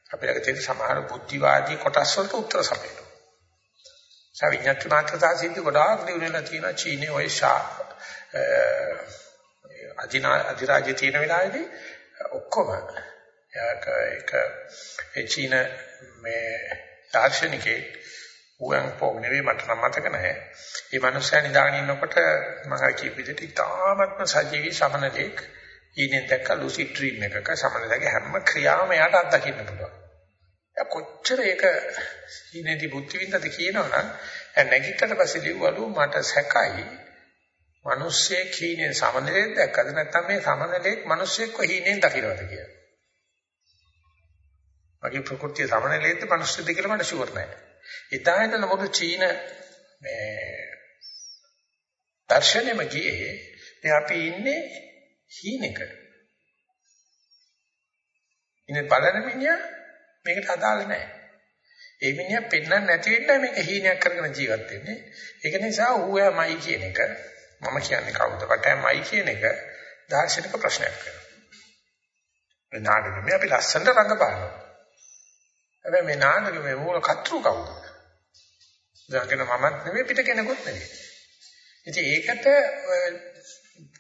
අපිට තියෙන සමහර බුද්ධිවාදී කොටස් වලට උත්තර සපයනවා. සවිඥාති මාත්‍රතා සිද්ධ ගොඩාක් දිනුනෙලා තියෙන චීනේ ඔය ෂා අධිනා අධිරාජ්‍ය තියෙන වෙලාවේදී ඔක්කොම ඒක ඒක ඒ චීන මේ දාර්ශනිකේ උයන් පොක් නෙවෙයි මට නම් මතක නැහැ. මේ මනුස්සයා නිදාගෙන ඉන්නකොට මම කියපු විදිහට ඉතාමත්ම සජීවී සමනලෙක් ඊනේ දැක්ක ලුසි ඩ්‍රීම් එකක සමනලගේ හැම ක්‍රියාවම යාට අත්දකින්න පුළුවන්. කොච්චර ඒක ඊනේදී බුද්ධ විඳද කියනවනම් නැගිටට පස්සේ ලිව්වලු මට සැකයි මිනිස්සේ කීනේ සමනලෙක් දැක්කද නැත්නම් මේ සමනලෙක් මිනිස්සෙක්ව හීනෙන් දකින්නවද කියලා. මගේ ප්‍රകൃතිය සමනලෙක්ද මිනිස්සුද කියලා මට ෂුවර් නැහැ. ඉතින් ඉඳන් මොකද චීන මේ දර්ශනෙම ගියේ මේ අපි ඉන්නේ හීනෙක. ඉන්නේ බලන මිනිහා මේකට අදාළ නැහැ. ඒ මිනිහා පෙන්වන්න නැති වෙන්න මේක හීනයක් කරගෙන ජීවත් වෙන්නේ. ඒක නිසා ඌයමයි කියන එක මම කියන්නේ කවුද වටමයි කියන එක දාර්ශනික ප්‍රශ්නයක් වෙනවා. මේ නාටකෙ අපි ලස්සනට රඟපානවා. හැබැයි මේ නාටකෙ මූල කතෘ කවුද? දැන් මමත් නෙමෙයි පිට කෙනෙකුත් නෙමෙයි. ඉතින් ඒකට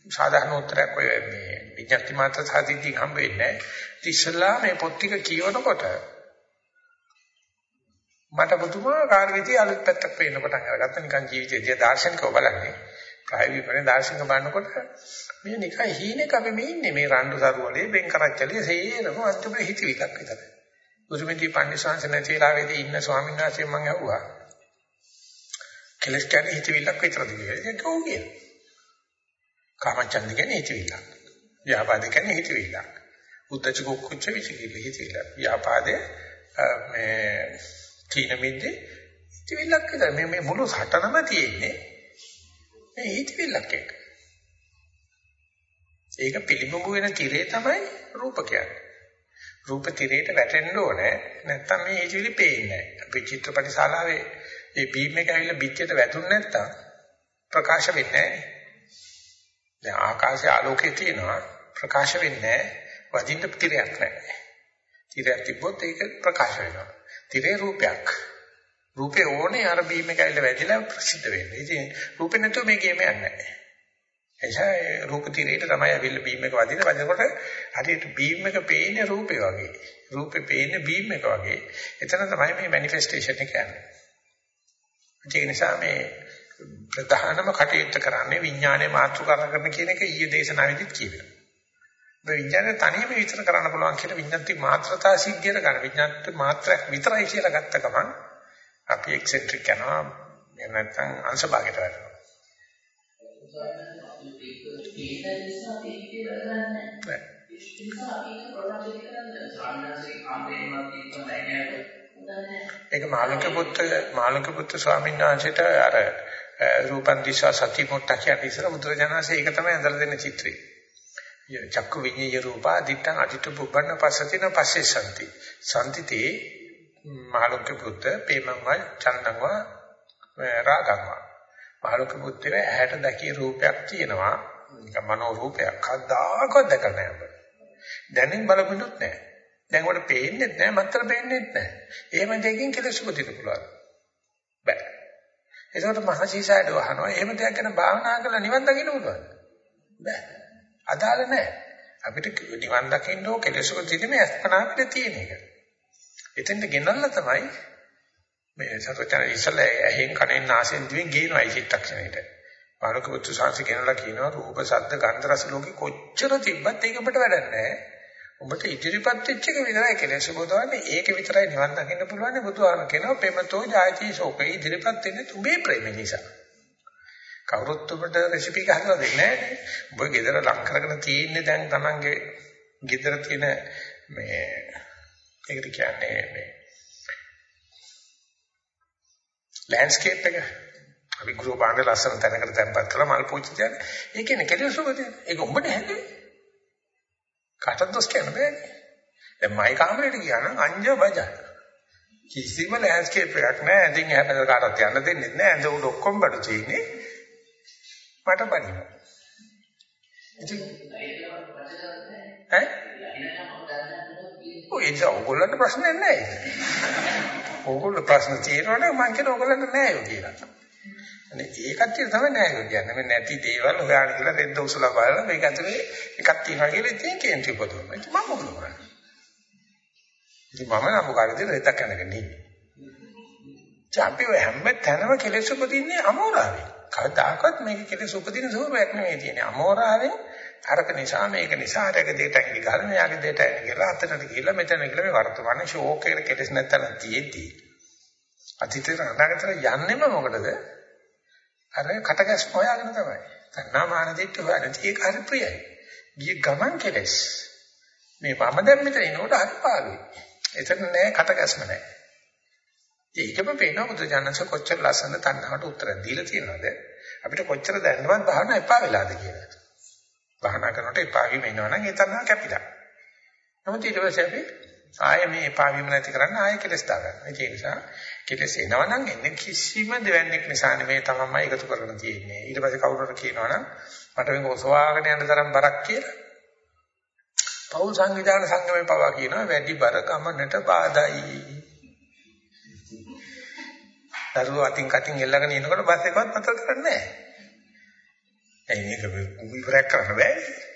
සාධාරණ උත්තරයක් ඔය මේ විඥාති මාත්‍ර සාධිතිය හම්බ වෙන්නේ නැහැ. ඉතින්ලා මේ පොත් ටික කියවනකොට මට පුදුමාකාර විදිහේ අලුත් පැත්තක් පේන්න පටන් අරගත්තා. නිකන් ජීවිතයේ දාර්ශනිකව බලන්නේ. ප්‍රායෝගිකව දාර්ශනික බලනකොට මේ නිකන් හීනෙක අපි මේ ඉන්නේ මේ රණ්ඩු සරුවලේ බෙන් කරච්චලිය සේරම අන්තිමට හිතවිලක් විතරයි. උරුමෙදී පන්සිංශ නැතිලා වේදී ඉන්න ස්වාමීන් වහන්සේ මම අහුවා. කෙලස් කියන්නේ හිතවිල්ලක් විතරද කියලා. ඒක කෝකිය. කාමචන්ද කියන්නේ හිතවිල්ලක්. ව්‍යාපාද කියන්නේ හිතවිල්ලක්. උද්දච්ච කුච්ච විචිකිල්ල හිතවිල්ල. ව්‍යාපාදේ මේ තීන මිද්දේ හිතවිල්ලක් විතර. මේ මේ මුළු සටනම තියෙන්නේ මේ හිතවිල්ලක් එක්ක. ඒක පිළිඹු වෙන tire තමයි රූප කියන්නේ. රූප තිරේට වැටෙන්න ඕනේ නැත්නම් මේ හිතවිලි පේන්නේ නැහැ. අපි චිත්‍රපට ශාලාවේ ඒ බීම් එක ඇවිල්ලා පිටියට වැදුනේ නැත්තම් ප්‍රකාශ වෙන්නේ නැහැ. දැන් ආකාශය ආලෝකයේ තියෙනවා ප්‍රකාශ වෙන්නේ නැහැ. වදින්න තිරයක් නැහැ. තිරයක් තිබ්බොත් ඒක ප්‍රකාශ වෙනවා. තිරේ රූපයක්. රූපේ ඕනේ අර බීම් එක ඇවිල්ලා වැදිලා ප්‍රසිද්ධ වෙන්නේ. ඉතින් රූපේ නැතුව මේ ගේම යන්නේ නැහැ. එනිසා රූප තිරේට තමයි ඇවිල්ලා බීම් එක වදින වදිනකොට හරියට බීම් එක පේන්නේ රූපේ වගේ. රූපේ පේන්නේ බීම් එක වගේ. එතන තමයි මේ මැනිෆෙස්ටේෂන් එක යන්නේ. ඒ නිසා මේ ප්‍රධානම කටයුත්ත කරන්නේ විඥානයේ මාතෘකාව කරන කියන එක ඊයේ දේශනාවේදීත් කියවෙනවා. මේ විඥානය තනියම විතර කරන්න පුළුවන් කියලා විඥාන්ති මාත්‍රතා සිද්ධියට ගන්න. විඥාන්ති මාත්‍රයක් විතරයි කියලා ගත්ත ගමන් අපි එක්සෙන්ට්‍රික් යනවා. එහෙම නැත්නම් අංශ භාගයට වැටෙනවා. ඒක නිසා ඒක කියලා ගන්නෑ. ඒ නිසා ඒක ප්‍රොඩක්ට් එක කරන්නේ සාමාන්‍යයෙන් කම්පැනිවත් එක්ක නැහැ ඒක මාළුක පුත්‍ර මාළුක පුත්‍ර ස්වාමීන් වහන්සේට අර රූපන් දිශා සති මොට්ට කියන ඉස්සර බුදුරජාණන්සේ ඒක තමයි අඳලා දෙන්න චිත්‍රය. චක්කු විඤ්ඤය රූපා දිත්තං අදිට පුබ්බන්න පස්සතින පස්සේ සම්ති. සම්තිතේ මාළුක පුත්‍ර පේමංව චන්දංව රාගංව. මාළුක පුත්‍රය ඇහැට දැකිය රූපයක් තියෙනවා. නිකන් මනෝ රූපයක්. කද්දාකවත් දැක නැහැ. දැනෙන් බලපිනුත් නැහැ. දැන් උඩ පේන්නේ නැහැ මත්තර පේන්නේ නැහැ. එහෙම දෙකින් කෙලෙස් උපදින්න පුළුවන්. බෑ. ඒකට මහසීසායට වහනවා. එහෙම දෙයක් ගැන භාවනා කරලා නිවන් දකින්න පුළුවන්. බෑ. අදාළ නැහැ. අපිට නිවන් දකින්න ඕ කෙලෙස් උපදින්නේ අස්පනා අපිට තියෙන එක. එතෙන්ට ගෙනල්ලා තමයි මේ සතරචන ඉස්සලා ඇහෙන් කනෙන් නාසයෙන් දිවෙන් ගේනවා ඒ චිත්තක්ෂණයට. මානක පුත්තු සාංශ ගෙනලා කියනවා රූප, ශබ්ද, ගන්ධ, රස ලෝකේ කොච්චර තිබ්බත් ඒක අපිට වැඩක් නැහැ. උඹට ඉදිරිපත් වෙච්ච එක විතරයි කෙලෙස් බොදවන්නේ. ඒක විතරයි නිවන් දකින්න පුළුවන් බුදුහාම කියනවා ප්‍රේමතෝ ජායති ශෝකේ ඉදිරිපත් වෙන්නේ උඹේ ප්‍රේම නිසා. කවුරුත් ඔබට රෙසිපි ගහලා දෙන්නේ නැහැ. ඔබ ගෙදර ලක් කරගෙන තියෙන්නේ දැන් Tamange ගෙදර තියෙන මේ ඒකට කියන්නේ මේ ලෑන්ඩ්ස්කේප් එක අපි ගෘහ භාණ්ඩ ලස්සන තැනකට තැන්පත් කරලා මල් පෝච්චි තියන්නේ. ඒ කියන්නේ කෙලෙස් ඔබට ඒක උඹට හැදෙන්නේ. කාටවත් දොස් කියන්න බෑනේ. දැන් මයි කාමරේට ගියා නම් අංජ බජා. කිසිම ලෑන්ඩ්ස්කේප් එකක් නැහැ. ඇඳින් එහාට කාටවත් යන්න දෙන්නේ නැහැ. ඇඳ උඩ ඔක්කොම බඩු තියෙන්නේ. මට බනිනවා. ඉතින් ඈ? ඔය ඉතින් ඕගොල්ලන්ට ප්‍රශ්නයක් නැහැ. [LAUGHS] ඕගොල්ලෝ ප්‍රශ්න තියෙනවනේ මං කියන ඕගොල්ලන්ට නැහැ කියලා. අනේ ඒ කච්චිය තමයි නෑ කියන්නේ. මේ නැති දේවල් හොයාගෙන කියලා රෙද්ද උසලා බලලා මේක ඇතුලේ එකක් තියෙනවා කියලා ඉතින් කේන්ති පොදුනවා. ඉතින් මම මොකද කරන්නේ? ඉතින් මම නම් මොකද රෙද්දක් කරනගෙන ඉන්නේ. අපි හැම තැනම කෙලෙස් උපදින්නේ අමෝරාවෙන්. කවදාකවත් මේක කෙලෙස් උපදින ස්වභාවයක් නෙවෙයි තියෙන්නේ. අමෝරාවෙන් අරක නිසා මේක නිසා අරක දෙයට ඇඟිලි ගන්න මෙයාගේ දෙයට ඇඟිලි ගලා අතට ගිහලා මෙතන ගිහලා මේ වර්තමාන ෂෝක් එකට කෙලෙස් නැත්තන තියෙද්දි අතීතේ අනාගතේ යන්නෙම මොකටද? අර කටකැස්ම හොයාගෙන තමයි. තණ්හා මාන දිට්ඨ හොයාගෙන ඒක හරි ප්‍රියයි. ගිය ගමන් කෙලස්. මේ මම දැන් මෙතන එනකොට හරි පාළුයි. එතන නෑ කටකැස්ම නෑ. ඒකම පේනවා බුදු ජානක කොච්චර ලස්සන තණ්හාවට උත්තර දීලා තියෙනවද? අපිට කොච්චර දැනනවත් භාවනා එපා වෙලාද කියලා. භාවනා කරනකොට එපා වීම එනවනම් ඒ තණ්හා කැපිලා. නමුත් ඊට පස්සේ අපි ආයෙ මේ එපා වීම නැති කරන්න ආයෙ කෙලස් දාගන්න. ඒ නිසා කෙලස් එනවනම් එන්නේ කිසිම දෙවන්නේක් නිසා නෙමෙයි තමන්මයි එකතු කරගෙන තියෙන්නේ. ඊට පස්සේ කවුරුහරි කියනවනම් මට මේක ඔසවාගෙන යන තරම් බරක් කියලා. පෞල් සංවිධාන සංගමේ පවා කියනවා වැඩි බර ගමනට බාධායි. දරුවෝ අතින් කටින් එල්ලගෙන ඉනකොට බස් එකවත් නතර කරන්නේ නැහැ. එයි මේක විවරයක් කරන්න බෑ.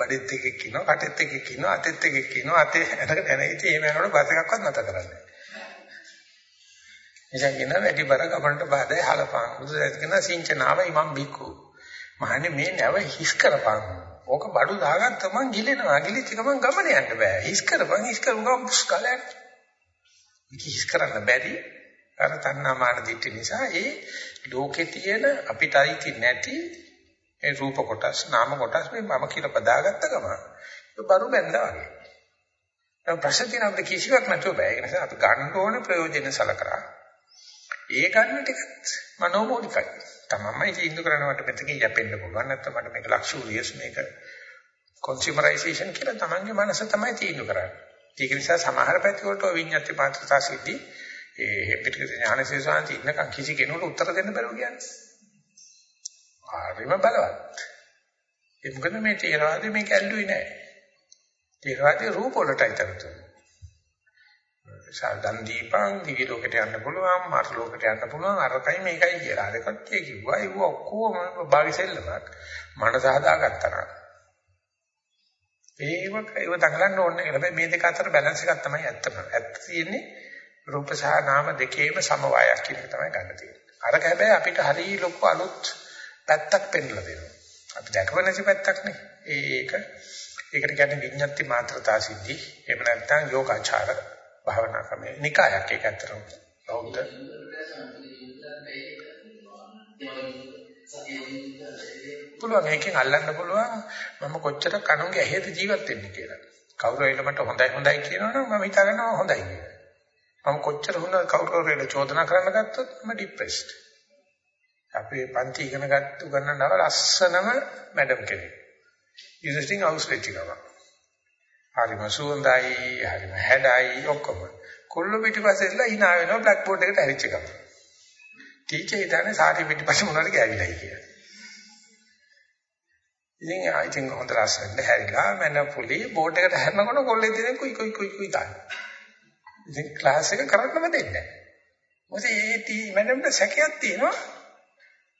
බඩෙත් එකෙක් ඉන්නවා, කටෙත් එකෙක් ඉන්නවා, අතෙත් එකෙක් ඉන්නවා, අතේ ඇනකට ඇන ඉතින් එහෙම යනකොට බස් එකක්වත් නැත කරන්නේ. එනිසා කියන වැඩි බර ගමනට බාධායි හලපං. බුදුසසුන කියන සිංචනාව ඉමම් බික්කු. මහන්නේ මේ නැව හිස් කරපං. ඕක බඩු දාගත්තම ගිලෙනවා. ගිලිච්ච ගමන් ගමන යන්න බෑ. හිස් කරපං හිස් කරපුවම පුස්කලයක්. මේක හිස් කරන්න බැරි අර තණ්හාමාන දිට්ඨි නිසා ඒ ලෝකේ තියෙන අපිට අයිති නැති ඒ රූප කොටස් නාම කොටස් මේ මම කියලා බදාගත්ත ගම බරු බැඳා වගේ. දැන් ප්‍රශ්න තියෙන අපිට කිසිවක් නැතුව බෑ. ඒ නිසා අපි ගන්න ඕනේ ප්‍රයෝජන සලකලා. ඒ ගන්න ටිකත් මනෝමෝලිකයි. තමන්මයි තීන්දුව කරනවට මෙතකින් යැපෙන්න පුළුවන්. නැත්නම් මට මේක ලක්ෂූරියස් මේක කන්සියුමරයිසේෂන් කියලා තමන්ගේ මනස තමයි තීන්දුව කරන්නේ. ඒක නිසා සමහර පැති වලට විඤ්ඤාති පාත්‍රතා සිද්ධි ඒ පිටිකේ ඥානසේසාන්ති ඉන්නකම් කිසි කෙනෙකුට උත්තර දෙන්න බැරුව කියන්නේ. හරිම බලවත්. ඒ මොකද මේ තේරවාදී මේක ඇල්ලුවේ නැහැ. තේරවාදී රූප වලටයි තරතුනේ. සාදන් දීපං දිවි ලෝකයට යන්න පුළුවන් මාර ලෝකයට යන්න පුළුවන් අරකයි මේකයි කියලා. අර කට්ටිය කිව්වා ඒව ඔක්කොම භාවිසෙල්ලමක්. මනස හදාගත්තා නම්. ඒව ඒව දඟලන්න ඕනේ. හැබැයි මේ දෙක අතර බැලන්ස් එකක් තමයි ඇත්තම. ඇත්ත තියෙන්නේ රූප සහ නාම දෙකේම සමவாயයක් කියන එක තමයි ගන්න තියෙන්නේ. අරක හැබැයි අපිට හරිය ලොකු අලුත් පැත්තක් පෙන්වලා දෙනවා. අපි දැකව නැති පැත්තක් නේ. ඒක ඒකට කියන්නේ විඤ්ඤාති මාත්‍රතා සිද්ධි. එහෙම නැත්නම් යෝගාචාර භාවනා ක්‍රමය. නිකායක් ඒක අතරම. බෞද්ධ පුළුවන් ඒකෙන් අල්ලන්න පුළුවන් මම කොච්චර කණුගේ ඇහෙද ජීවත් වෙන්නේ කියලා. කවුරු ඇවිල්ලා මට හොඳයි හොඳයි කියනවනම් මම හිතා ගන්නවා හොඳයි කියලා. මම කොච්චර හොඳ කවුරු හරි චෝදනා කරන්න ගත්තොත් මම ડિප්‍රෙස්ඩ්. අපේ පන්ති ඉගෙන ගත්ත උගන්නනව ලස්සනම මැඩම් කෙනෙක්. ඉතින් හවුස් වෙච්චිනවා. හරිම සුවඳයි, හරිම හැඩයි ඔක්කොම. කොල්ල පිටිපස්සෙලා hina වෙනවා බ්ලැක් බෝඩ් එකට ඇරිච්ච ගම. ටීචර් හිතන්නේ සාටි පිටිපස්සේ මොනවද ගෑවිලායි කියලා. ඉතින් ආයිතින් හොඳ රසෙන් හැරිලා මම පුලි බෝඩ් එකට හැරනකොට කොල්ලේ දිනේ කුයි කුයි කුයි කුයි තාන. ඉතින් ක්ලාස් එක කරන්නම දෙන්නේ නැහැ. මොකද ඒ ටී මැඩම්ට සැකයක් තියෙනවා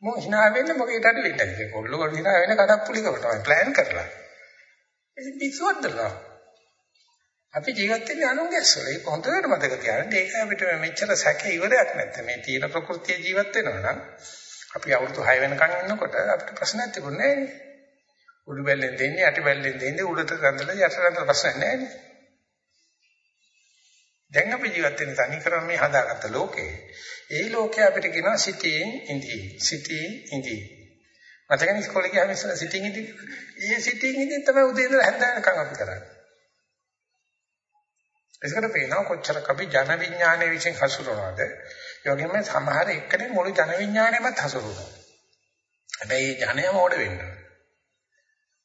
මම hina වෙන්න මොකේට හරි වෙන්න. ඒක කොල්ලෝ hina වෙන කඩප්පුලිකම තමයි ප්ලෑන් කරලා. ඉතින් පිස්සුවක්දලා. අපි ජීවත් වෙන්නේ අනුන්ගේ ඇස්වල. ඒක හොඳට මතක තියාගන්න. ඒක අපිට මෙච්චර සැක ඉවරයක් නැත්නම් මේ තීන ප්‍රകൃතිය ජීවත් වෙනවා නම් අපි අවුරුදු 6 වෙනකන් ඉන්නකොට අපිට ප්‍රශ්නයක් තිබුණේ නැහැ නේ. උඩු බැල්ලෙන් දෙන්නේ යටි බැල්ලෙන් දෙන්නේ උඩට රඳලා යට රඳලා ප්‍රශ්නයක් නැහැ නේ. දැන් අපි ජීවත් වෙන තනි ක්‍රම මේ හදාගත්ත ලෝකේ. ඒ ලෝකේ අපිට කියනවා සිටින් ඉඳි සිටින් ඉඳි. මතකනේ ඉස්කෝලේ ගියාම ඉස්සලා සිටින් ඉඳි? ඒ සිටින් ඉඳි තමයි උදේ ඉඳලා හැන්දෑනකම් අපි කරන්නේ. ඒකට පේනවා කොච්චර අපි ජන විඥානයේ විසින් හසුරවනවද? ඒ වගේම සමහර එක්කනේ මුළු ජන විඥානයමත් හසුරවනවා. හැබැයි ජනය මෝඩ වෙන්න.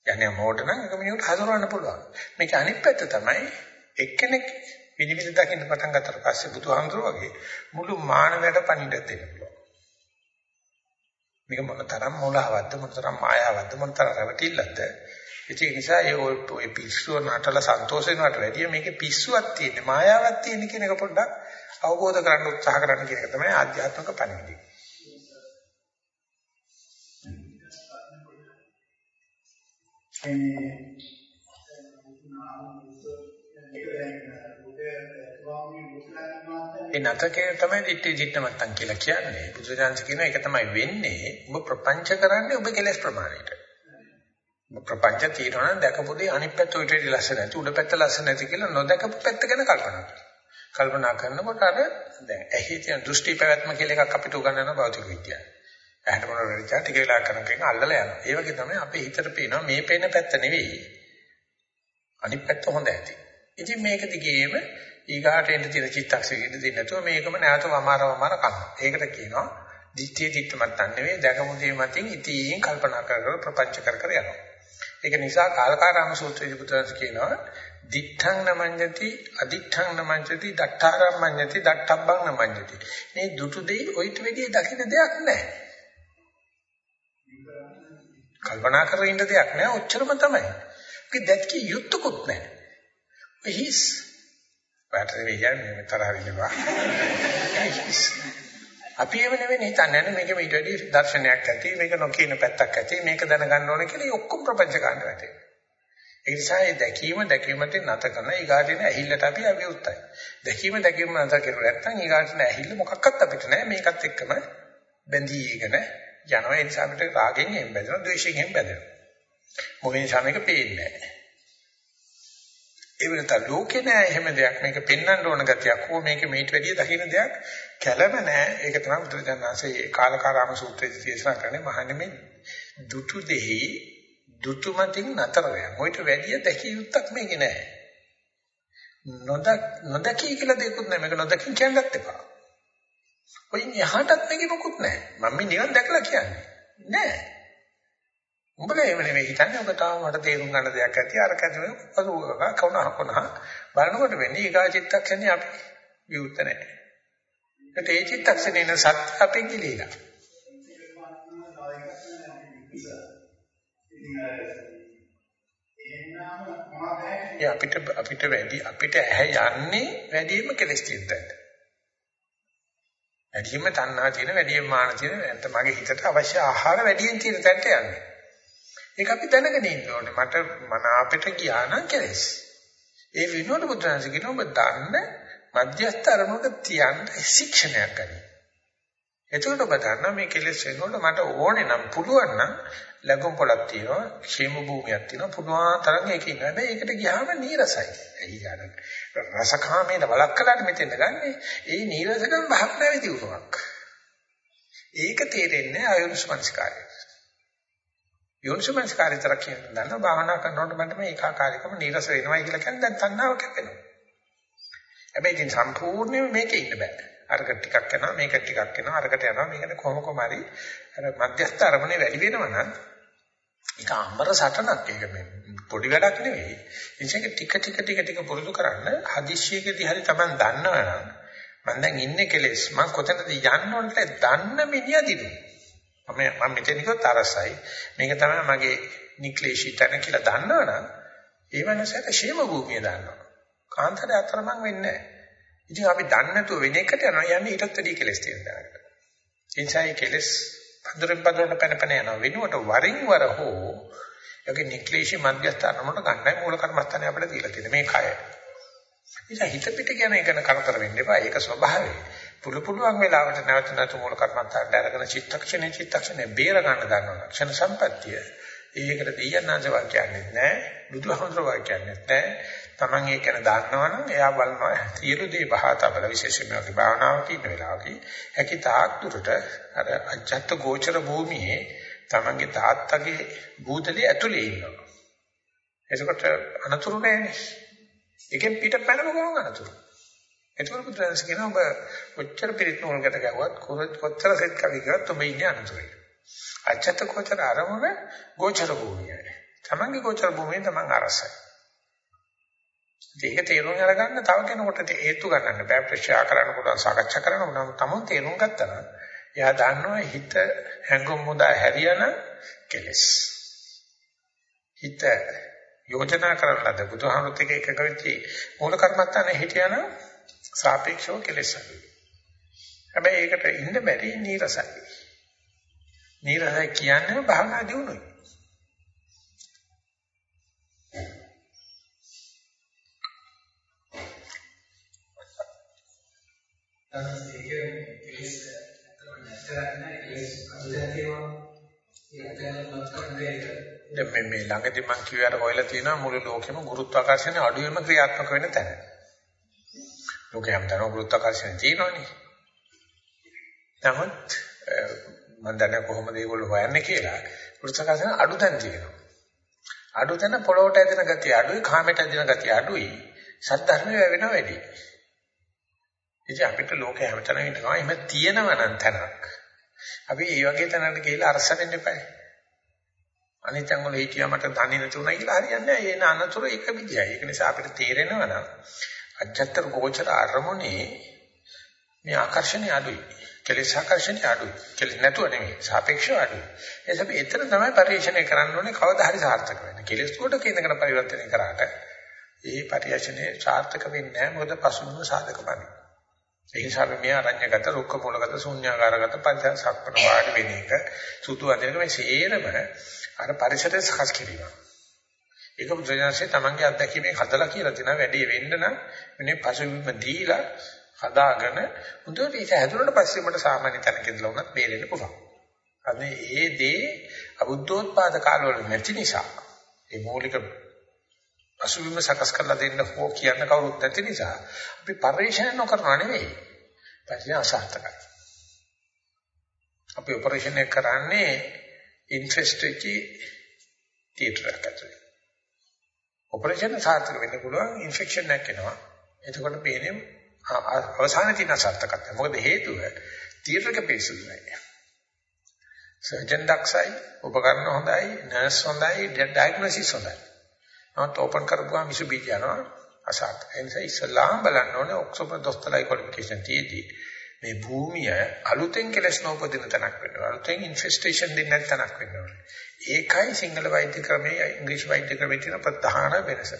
ජනය මෝඩ නම් එක මිනිහට හසුරවන්න පුළුවන්. මේක අනිත් පැත්ත තමයි එක්කෙනෙක් විනිවිද දකින්න පටන් ගත්තට පස්සේ බුදුහාමුදුරුවෝ වගේ මුළු මානවයට පණිඩ දෙන්න පුළුවන්. මේක මොන තරම් මොළහවත්ද මොන තරම් මායාවත්ද මොන තරම් රැවටිල්ලක්ද ඒ නිසා ඒ ඔය පිස්සුව නටල සන්තෝෂ වෙනවට වැඩිය මේකේ පිස්සුවක් තියෙන මායාවක් තියෙන කියන එක පොඩ්ඩක් අවබෝධ කරගන්න උත්සාහ කරන්න කියන එක තමයි ආධ්‍යාත්මික පණිවිඩය. එන්නේ ඒ නැතකේ තමයි දිට්ඨි දිට්ඨ මත්තන් කියලා කියන්නේ. බුදුසසුන කියන එක තමයි වෙන්නේ. ඔබ ප්‍රපංච කරන්නේ ඔබ කෙලස් ප්‍රමාණයට. ඔබ ප්‍රපංච తీරන දැකපු දේ අනිත් පැත්ත උඩට ලස්සන නැති උඩ පැත්ත ලස්සන නැති කියලා නොදකපු පැත්ත ගැන කල්පනා කරනවා. කල්පනා කරනකොට අර දැන් ඇහි තියෙන දෘෂ්ටි පැවැත්ම කියලා එකක් අපිට උගන්වන භෞතික විද්‍යාව. ඇහැට මොන වෙලචා ටික වෙලා කරනකන් අල්ලලා යනවා. ඒ වගේ තමයි අපේ හිතට පේනවා මේ පේන පැත්ත නෙවෙයි. අනිත් පැත්ත හොඳ ඇති. ඉතින් මේක දිගේම ඊගාට එන්න තියෙන චිත්තක්ෂයෙ දෙන්නේ නැතුව මේකම නැවත වමාර වමාර කරනවා. ඒකට කියනවා දිත්තේ දිත්තමත් නෙවෙයි දැකමු දේ මතින් ඉතින් කල්පනා කර කර ප්‍රපංච කර කර යනවා. ඒක නිසා කාලකාරාම සූත්‍රයේදී පුතන්ස් කියනවා දිඨං නමඤ්ඤති අදිඨං නමඤ්ඤති දට්ඨාරම් මඤ්ඤති දට්ඨබ්බං නමඤ්ඤති. මේ දුටු දෙයි ඔයිට වෙදී දකින්න දෙයක් නැහැ. කල්පනා කරගෙන ඉන්න දෙයක් නැහැ ඔච්චරම තමයි. ඒක දැක්කේ යුත්තකුත් නැහැ. හිස් වැටරේ යන්නේ තරහ වෙනවා. අපි ඒව නෙවෙයි හිතන්නේ නැහැ මේක ඊට වැඩි දර්ශනයක් ඇති මේක නොකියන පැත්තක් ඇති මේක දැනගන්න ඕනේ කියලා ඔක්කොම ප්‍රපංච ගන්න වැටේ. ඒ නිසා මේ දැකීම දැකීමෙන් නැත කරන ඊගාටින ඇහිල්ලට අපි අවියුත්තයි. දැකීම දැකීම නැත කරුවා නැත්නම් ඊගාටින ඇහිල්ල මොකක්වත් අපිට නැහැ මේකත් එක්කම බැඳීගෙන යනවා ඒ නිසා අපිට රාගෙන් එම් බැඳෙනවා ද්වේෂයෙන් එම් බැඳෙනවා. මොකද නිසා මේක පේන්නේ නැහැ. ඒ වෙනත ලෝකේ නෑ එහෙම දෙයක් මේක පෙන්වන්න ඕන ගතියක් හෝ මේක මේට වැඩිය දකින්න දෙයක් කැළම නෑ ඒක තමයි බුදුරජාණන්සේ කාලකාරාම සූත්‍රයේ දේශනා කරන්නේ මහන්නේ මේ දුටු දෙහි දුටුමතින් නතර වෙන. මොයිට වැඩිය දැකිය යුත්තක් මේකේ නෑ. නොදක් නොදකී කියලා දෙයක්වත් නෑ මේක නොදකින් කියන්නත් එපා. ඔයින් එහාටත් මේකේ මොකුත් නෑ. මම මේ නිවන් දැකලා කියන්නේ. නෑ. උඹලා එහෙම නෙවෙයි හිතන්නේ ඔබ තාම මට තේරුම් ගන්න දෙයක් ඇති අර කැදෙන පසුවක කවුනා කොනා බලනකොට වෙන්නේ ඊගා චිත්තක්ෂණේ අපි විවුර්ත නැහැ. ඒත් ඒ චිත්තක්ෂණේ න සත්‍ය අපෙන් ගිලීලා. ඒ අපිට අපිට වැඩි අපිට ඇහැ යන්නේ වැඩිම කෙලස් තියෙද්දට. වැඩිම තණ්හා තියෙන වැඩිම මාන තියෙන නැත්නම් මගේ හිතට අවශ්‍ය ආහාර වැඩියෙන් තියෙන තැනට යන්නේ. ඒක අපි දැනගෙන ඉන්න ඕනේ. මට මන අපිට ගියා නම් කෙලස්. ඒ විනෝද බුද්ධාංශ කියන ඔබ දන්න මධ්‍යස්ථ අරමුණක තියන්න ශික්ෂණයක් ගන්න. එතකොට ඔබ දන්නා මේ කෙලස් වෙනකොට මට ඕනේ නම් පුළුවන් නම් ලැබුම් පොලක් තියෙනවා, ക്ഷേම භූමියක් තියෙනවා, පුළුවන් තරම් ඒක ඉන්න. හැබැයි ඒකට ගියාම නීරසයි. ඇයි ගන්න? රසකාමේන වළක්කලාට මෙතෙන්ද ගන්නෙ. ඒ නීරසකම් භාවනාවේ දියුණුවක්. ඒක තේරෙන්නේ ආයුෂ්මංස්කාරය. යෝනිසමස්කාරය තර කියන දන්නවා භාවනා කරනකොට මට මේ ඒකාකාරීකම නිරස වෙනවා කියලා කියන්නේ දැන් තණ්හාව කැපෙනවා. හැබැයි ඉතින් සම්පූර්ණයෙන්ම මේකේ ඉන්න බෑ. අරකට ටිකක් යනවා මේක ටිකක් යනවා අරකට යනවා මේකට කොහොම කොහම හරි අර මධ්‍යස්ථ අරමුණේ වැඩි වෙනවා නම් ඒක අම්බර සටනක් ඒක මේ පොඩි වැඩක් නෙවෙයි. ඉතින් ටික ටික ටික ටික පුරුදු කරන්න හදිස්සියකදී හරි Taman දන්නවනම් මම දැන් ඉන්නේ කෙලෙස් මම කොතනද යන්න ඕනට දන්න මිනිහා දිනුනේ. මම මම මෙතන කිව්වොත් අරසයි. මේක තමයි මගේ නික්ලේශී තැන කියලා දන්නවනම් ඒ වෙනසට ෂේම භූමිය දන්නවා. කාන්තරේ අතරමං වෙන්නේ නැහැ. ඉතින් අපි දන්නේ නැතුව වෙන එකට යනවා යන්නේ ඊටත් වැඩිය කෙලස් තියෙන දැනකට. එනිසා කෙලස් පදරෙන් පදරට පැන පැන යනවා වෙනුවට වරින් වර හෝ යගේ නික්ලේශී මධ්‍යස්ථානමකට ගන්නයි මූල කර්මස්ථානේ අපිට දීලා තියෙන්නේ මේ කය. ඉතින් හිත පිට කියන එක කරතර වෙන්න එපා. ඒක ස්වභාවය. පුළු පුළුවන් වෙලාවට නැවත නැවත මූල කර්මන්තයට අරගෙන චිත්තක්ෂණේ චිත්තක්ෂණේ බේර ගන්න ගන්නවා. ක්ෂණ සම්පත්තිය. ඒකට දෙයයන්ාංශ වාක්‍යන්නේ නැහැ. බුදුහමඳුර වාක්‍යන්නේ නැහැ. Taman ඒක ගැන දන්නවනම් එයා බලනවා සියලු දේ බහාතබල විශේෂයෙන්ම වගේ භාවනාවක ඉන්න වෙලාවකී හැකි තාක් දුරට අර අජත්ත ගෝචර භූමියේ Tamanගේ තාත්තගේ භූතලයේ ඇතුලේ ඉන්නවා. එතකොට අනතුරු නැහැ. එකෙන් පිට පැනම ගමන් අනතුරු. එතකොට බුදුරජාණන් කියනවා ඔබ කොච්චර පිළිත් නූලකට ගැව්වත් කොච්චර සෙත් කවි කරත් ඔබ ඉන්නේ අනතුරේ. අච්චත කොච්චර අරමුණ ගෝචර භූමියයි. තමන්ගේ ගෝචර භූමිය තමන් අරසයි. ඒක තේරුම් අරගන්න තව කෙනෙකුට හේතු ගන්න බෑ ප්‍රශ්නා කරන්න පුළුවන් සාකච්ඡා කරන්න ඕන තමන් තේරුම් ගත්තා නම් එයා දන්නවා හිත හැඟුම් මුදා හැරියන කෙලස්. හිත යෝජනා කරලා ද බුදුහාමුදුරුත් එක එකක වෙච්චි මූල කර්මත්තානේ හිටියනම් සාපේක්ෂව කෙලෙස් අඩුයි. හැබැයි ඒකට ඉන්න බැරි නීරසයි. නීරසයි කියන්නේ භාවනා දියුණුවයි. දැන් මේ ළඟදී මම කිව්වට හොයලා තියෙනවා මුළු ලෝකෙම ගුරුත්වාකර්ෂණ අඩුවෙන්ම ක්‍රියාත්මක වෙන තැන. ලෝකයන් තන ගුරුත්වාකර්ෂණ තියෙනවනේ. නමුත් මම දන්නේ කොහොමද ඒගොල්ලෝ හොයන්නේ කියලා. ගුරුත්වාකර්ෂණ අඩු තැන් තියෙනවා. අඩු තැන පොළොවට ඇදෙන ගතිය අඩුයි, කාමයට ඇදෙන ගතිය අඩුයි. සත්‍යධර්මයේ වැවෙනවා වැඩි. ඉතින් අපිට ලෝකේ හැමතැනම ඉන්නවා. එහෙම තියෙනව නම් තැනක්. අපි මේ වගේ තැනකට ගිහිල්ලා අරස වෙන්න එපා. අනිතන් වල හිටියා මට දන්නේ නැතුණා කියලා හරියන්නේ නැහැ. ඒ අනතුර එක විදියයි. ඒක නිසා අපිට තේරෙනවා නම් අජත්තර ගෝචර අරමුණේ මේ ආකර්ෂණය අඩුයි. කෙලෙස් ආකර්ෂණය අඩුයි. කෙලෙස් නැතුව නෙමෙයි. සාපේක්ෂව අඩුයි. ඒ නිසා එතන තමයි පරිශ්‍රණය කරන්න ඕනේ කවදා හරි සාර්ථක වෙන්නේ. කෙලෙස් කොට කේන්දකට පරිවර්තනය කරාට ඒ පරිශ්‍රණය සාර්ථක වෙන්නේ නැහැ. මොකද පසුබිම සාධක බඳින. ඒ නිසා මේ අරඤ්‍යගත, රුක්ක මූලගත, ශූන්‍යාකාරගත පරිසර සක්පන වාඩි වෙන එක, සුතු අධිනක මේ සේරම අර පරිසරය සකස් කිරීම. ඒක බුදුරජාණන්සේ තමන්ගේ අත්දැකීමෙන් හදලා කියලා තියෙනවා වැඩි වෙන්න නම් මෙන්න පසුබිම දීලා හදාගෙන හොඳට ඒක හැදුනට පස්සේ මට සාමාන්‍ය තැනක ඉඳලා උනත් බේරෙන්න පුළුවන්. අද ඒ දේ අබුද්ධෝත්පාද කාලවල නැති නිසා ඒ මූලික පසුබිම සකස් කරලා දෙන්න හෝ කියන්න කවුරුත් නැති නිසා අපි පරිශ්‍රණය නොකරනවා නෙවෙයි. පරිශ්‍රණය අසාර්ථකයි. අපි ඔපරේෂන් එක කරන්නේ ඉන්ෆෙස්ට් වෙච්ච තියටර් එකකට. ඔපරේෂන් සාර්ථක වෙන්න පුළුවන් ඉන්ෆෙක්ෂන් එකක් එනවා. එතකොට පේන්නේ අවසානයේ තියෙන අසාර්ථකත්වය. මොකද හේතුව තියටර් එක පිස්සුයි නෑ. සර්ජන් දක්ෂයි, උපකරණ හොඳයි, නර්ස් හොඳයි, ඩයග්නොසිස් හොඳයි. නමුත් ඕපන් කරපුවාම මිසු බීජ යනවා අසාර්ථක. ඒ නිසා ඉස්සලාම බලන්න ඕනේ ඔක්සෝපර් දොස්තරයි ක්වොලිෆිකේෂන් තියෙදි මේ භූමිය අලුතෙන් කෙලස් නොපදින තැනක් වෙනවා. අලුතෙන් ඉන්ෆෙස්ටේෂන් දෙන්නේ නැති තැනක් වෙනවා. ඒකයි සිංහල වෛද්‍ය ක්‍රමයේ ඉංග්‍රීසි වෛද්‍ය ක්‍රමයේ තියෙන ප්‍රධාන වෙනස.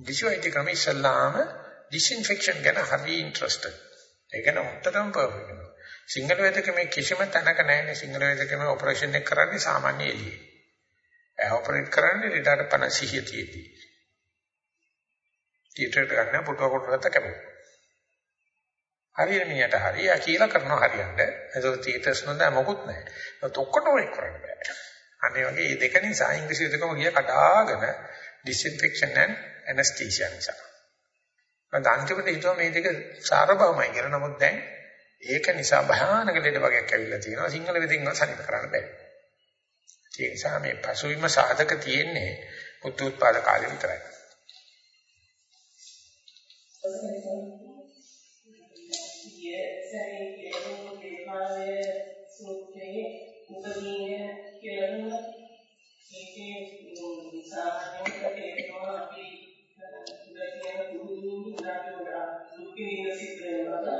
ඉංග්‍රීසි වෛද්‍ය ක්‍රමයේ ඉස්සලාම ඩිස්ඉන්ෆෙක්ෂන් ගැන හරි ඉන්ට්‍රස්ටඩ්. ඒක නම් උත්තරම පර්ෆෙක්ට්. සිංහල වෛද්‍ය ක්‍රමයේ කිසිම තැනක නැහැ සිංහල වෛද්‍ය ක්‍රමයේ ඔපරේෂන් එක කරන්නේ සාමාන්‍ය එළියේ. ඔපරේට් කරන්නේ ඊටට 50 තියෙදී. තියටරට ගන්න පුටුව කොටකට කැපෙනවා. හරියට මිනිහට හරිය කියලා කරනවා හරියන්න. ඒක තියටර්ස් නෝද මොකුත් නැහැ. ඒත් ඔක්කොටම ඒක කරන්න බෑ. අනේ වගේ මේ දෙක නිසා ඉංග්‍රීසි දෙකම ගිය කඩාගෙන disinfection and anesthesia නිසා. මම අන්තිමට හිතුවා මේ දෙක සාරභවමයි කියලා. නමුත් දැන් ඒක නිසා භයානක දෙයක් වගේක් ඇවිල්ලා තියෙනවා. සිංහල වෙදින්වත් සනිප කරන්න බෑ. ඒ නිසා මේ පසුවිම සාධක තියෙන්නේ බුද්ධ උත්පාද කාලේ විතරයි. උපදීන කියලා මේකේ සාමාන්‍යයෙන් තේරෙනවා අපි ඉඳගෙන දුරු දුරට දුකේ ඉඳ සිද්ධ වෙනවා.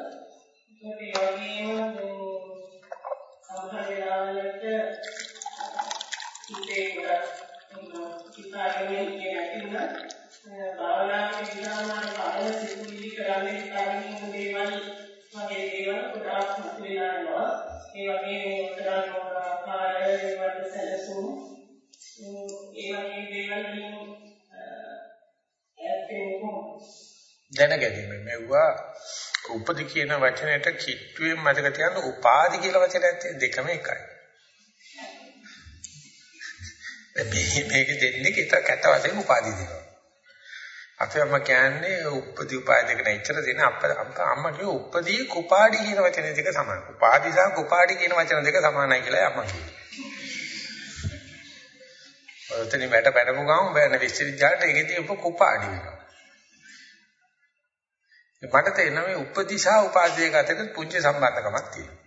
ඒකේ වගේම සමහර වෙලාවලට හිතේ ගොඩක් හිතාගෙන ඉන්නේ නැතිනම් භාවනාවේ විනාමාන කාලය සිතුවිලි කරන්නේ හිතාගෙන දේවල් වගේ දේවල් ගොඩාක් මතුවලා යනවා. ඒ වගේ උත්තරන ආකාර ඒවට සැලසුම් ඒ වගේ දේවල් වලින් දැනගැනීම මෙවුවා උපදි කියන වචනයට කිට්ටුවෙන් මතක තියාගන්න උපාදි කියලා වචනයක් දෙකම එකයි. මේ මේක දෙන්නේ කිත කැත වශයෙන් උපාදි දෙනවා. අපේ අම්මා කියන්නේ උපදී උපාය දෙක නැච්චර දෙන අප අම්මා කිව්ව උපදී කුපාඩි කියන වචන දෙක සමානයි. උපාදි සහ කුපාඩි කියන වචන දෙක සමානයි කියලා අම්මා කිව්වා. ඔතන මට බැනපු ගමන් බෑන විශ්වවිද්‍යාලයට ඒකදී උප කුපාඩි වෙනවා. මට තේරෙනවා මේ උපදී සහ උපාදි දෙක අතර පුංචි සම්බන්ධකමක් තියෙනවා.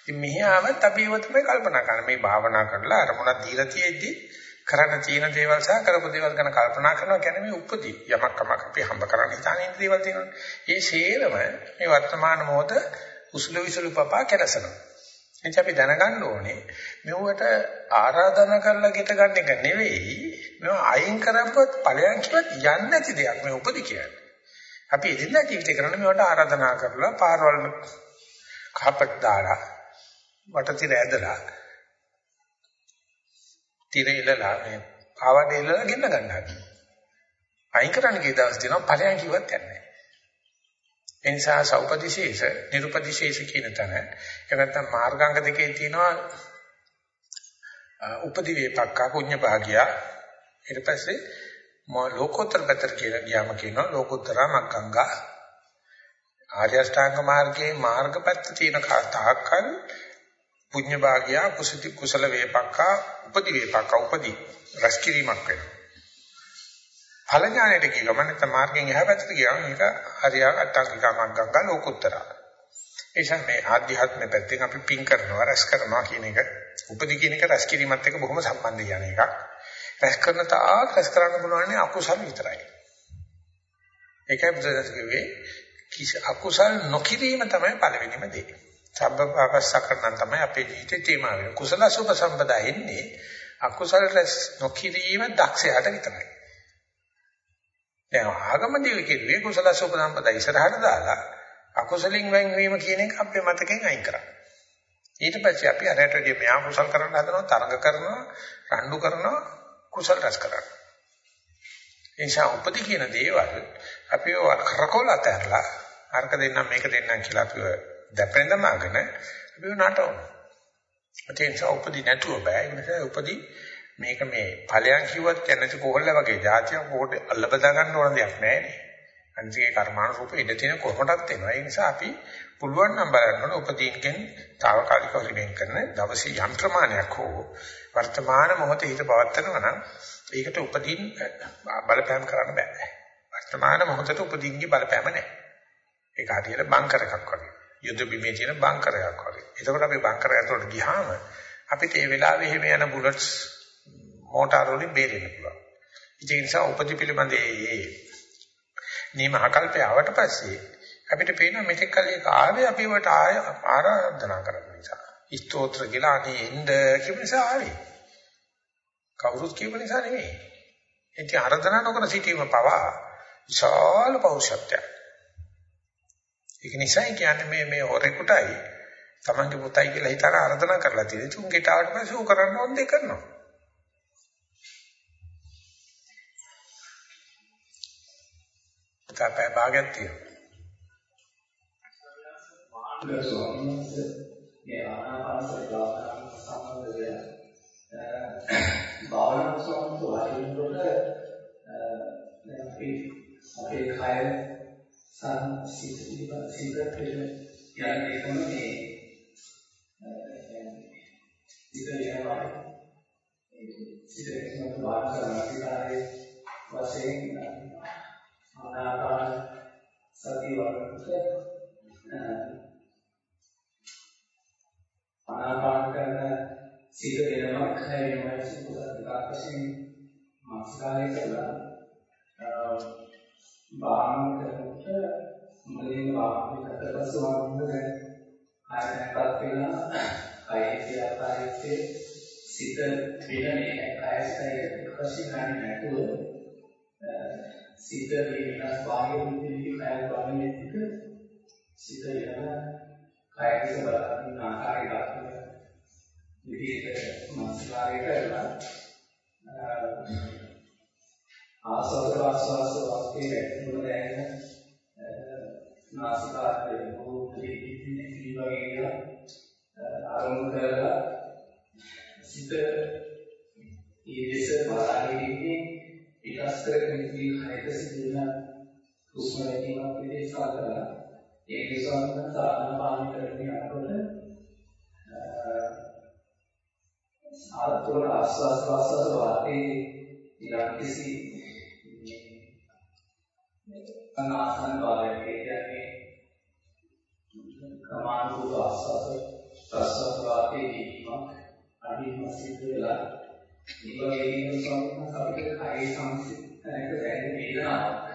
ඉතින් මෙහි ආවත් අපි ඒව තමයි කල්පනා කරන්නේ. මේ භාවනා කරලා අරමුණක් දීලා තියෙද්දි කරන්න තියෙන දේවල් සහ කරපු දේවල් ගැන කල්පනා කරනවා කියන්නේ මේ උපදී. යමක් කමක් අපි හම්බ කරන්නේ ඉතාලින් දේවල් තියෙනවා. ඒ ශේරම මේ වර්තමාන මොහොත උසුළු විසුළු පපා කෙලසනවා. එනිසා අපි දැනගන්න ඕනේ මෙවට ආරාධනා කරලා ගෙට ගන්න එක නෙවෙයි. මේව අයින් කරපුවත් ඵලයන් කිව්වත් යන්නේ නැති දෙයක් මේ උපදී කියන්නේ. අපි එදිනදා ජීවිතේ කරන්නේ මේවට ආරාධනා කරලා පාරවල් කාපට් දාලා වටතිර ඇදලා තිර ඉලලා මේ ආවඩේ ඉලලා ගෙන්න ගන්නවා. අයින් කරන්න ගිය දවස් දිනවා ඵලයන් කිව්වත් යන්නේ ඒ නිසා සෞපදිශේෂ, නිරුපදිශේෂ කියන තැන එහෙම නැත්නම් මාර්ගාංග දෙකේ තියෙනවා උපදි වේපක්කා පුඤ්ඤ භාගියා ඊට පස්සේ ලෝකෝත්තර පැතර කියලා ගියාම කියනවා ලෝකෝත්තර මග්ගංගා. ආර්ය අෂ්ටාංග මාර්ගයේ මාර්ගපැත්ත තියෙන තාක්කල් පුඤ්ඤ භාගියා කුසති කුසල වේපක්කා උපදි වේපක්කා උපදි රැස්කිරීමක් වෙනවා. ඵල ඥානයට කියනවා මම නැත්නම් මාර්ගයෙන් එහා පැත්තට ගියාම මේක හරියට අට්ටංගික මග්ගංග ලෝකුත්තර. ඒ නිසා මේ ආධ්‍යාත්ම පැත්තෙන් අපි පින් කරනවා රැස් කරනවා කියන එක උපදි කියන එක රැස් කිරීමත් එක්ක බොහොම සම්බන්ධ යන එකක්. රැස් කරන තාක් රැස් කරන්න පුළුවන් අකුසල විතරයි. ඒකයි බුදුදහමේ කිසි අකුසල් නොකිරීම තමයි පළවෙනිම දේ. සබ්බපාපස්සකරණ තමයි අපේ ජීවිතේ තේමාව වෙන්නේ. කුසල සුභ සම්පදා එන්නේ අකුසල රැස් නොකිරීම දක්ෂයාට විතරයි. දැන් ආගම දිවි කෙරුවේ කුසල සුභ සම්පදා ඉස්සරහට දාලා අකුසලින් වෙන්වීම කියන එක අපේ මතකෙන් අයින් කරා. ඊට පස්සේ අපි අරයට වැඩි මෙහා කුසල් කරන්න හදනවා තරඟ කරනවා රණ්ඩු කරනවා කුසල් රැස් කරනවා. ඒ නිසා උපදි කියන දේවල් අපි කරකවල අතහැරලා අරක දෙන්නම් මේක දෙන්නම් කියලා අපිව දැපෙන දමාගෙන අපි නටවනවා. ඒ නිසා උපදි නැතුව බෑ. ඒ නිසා උපදි මේක මේ ඵලයන් කිව්වත් නැති කොහොල්ල වගේ જાතියක් කොට අල්ල බදා ගන්න ඕන දෙයක් නෑ නේ. අනිත්ගේ කර්මාණු රූප ඉඳ තියෙන කොහොමදත් වෙනවා. ඒ නිසා අපි පුළුවන් නම් බලන්න ඕන උපදීන්ගෙන් తాවකාලිකව වෙන් කරන දවසේ යම් ප්‍රමාණයක් හෝ වර්තමාන මොහොතේ හිත පවත්නවා නම් ඒකට උපදීන් බලපෑම් කරන්න බෑ. වර්තමාන මොහොතට උපදීන්ගේ බලපෑම නැහැ. ඒක හරියට බංකර එකක් වගේ. යුද්ධ බිමේ තියෙන බංකර එකක් වගේ. එතකොට අපි බංකර ඇතුළට ගියාම අපිට ඒ වෙලාවේ එහෙම යන බුලට්ස් මෝටාර වලින් බේරෙන්න පුළුවන්. ඒ නිසා උපදි පිළිබඳ ඒ නියම ආකල්පය ආවට පස්සේ අපිට පේනවා මෙතෙක් කල ඒක ආවේ අපි වට ආය ආරාධනා කරන නිසා. ස්තෝත්‍ර කියලා අනේ එන්න කියන නිසා ආවේ. කවුරුත් කියව නිසා නෙමෙයි. ඉතින් ආරාධනා නොකර සිටීම පවා විශාල පෞරුෂත්වයක්. ඒක නිසා කියන්නේ මේ මේ හොරෙකුටයි තමන්ගේ පුතයි කියලා හිතන ආරාධනා කරලා තියෙන්නේ. තුන් ගෙට ආවට පස්සේ ඌ කරන්න ඕන දේ කරනවා. තාපය භාගයක් තියෙනවා. ගරු ස්වාමීන් වහන්සේ මේ ආනාපානසති භාවනාව සම්බන්ධ වෙන භාවනාව සම්බන්ධ වටිනකොට දැන් අපි අපේ කය සංසිත සිත පිළිබඳ යන එකම මේ සිත වෙනවා සිත වෙනකොට වාචා මාතිකාරයේ වශයෙන් ආනාපාන සතිය වඩනකොට ආනාපාන කරන සිත වෙනවා කය වෙනවා සිත දෙකක් වශයෙන් මානසිකාරය කරලා බාහම කරනකොට මුලින්ම බාහම කරලා සුවඳ දැන් ආයතනපත් වෙනවා කයේ ක්‍රියාකාරීත්වයේ සිත වෙනනේ කයයි වශයෙන් ගන්න නැතුව සිත වෙනස් බාහිර විදිහට කය බලන්නේ සිත වෙනවා කයක බලන ආකාරය දක්වන විදිහට මානසිකාරය කරලා ආස්වාද ආස්වාද වාක්‍යයේ ඇතුළත දැනෙන නාසිකාරයේ මොහොතේ ඉන්නේ වගේ අරමුණු කරලා සිත ඊදෙස බලාගෙන විකාශ කරගෙන ඉන්න හයක සිදුවන හුස්ම රැකීමක් විදිහට සාකලා ඒ නිසා සාධන පාන කරගෙන යනකොට ආත්මර ආස්වාස් ප්‍රාස්වාස් වාතේ යම් කිසි අනාසන භාවයක් කියන්නේ කමානුභව ආස්වාස් ප්‍රාස්වාස් වාතේ දීමක් අදින් සිද්ධ වෙලා ඒ වගේ සම්පූර්ණ අපිට කය සංසිද්ධ නැක දැනෙන වේදනාවක්.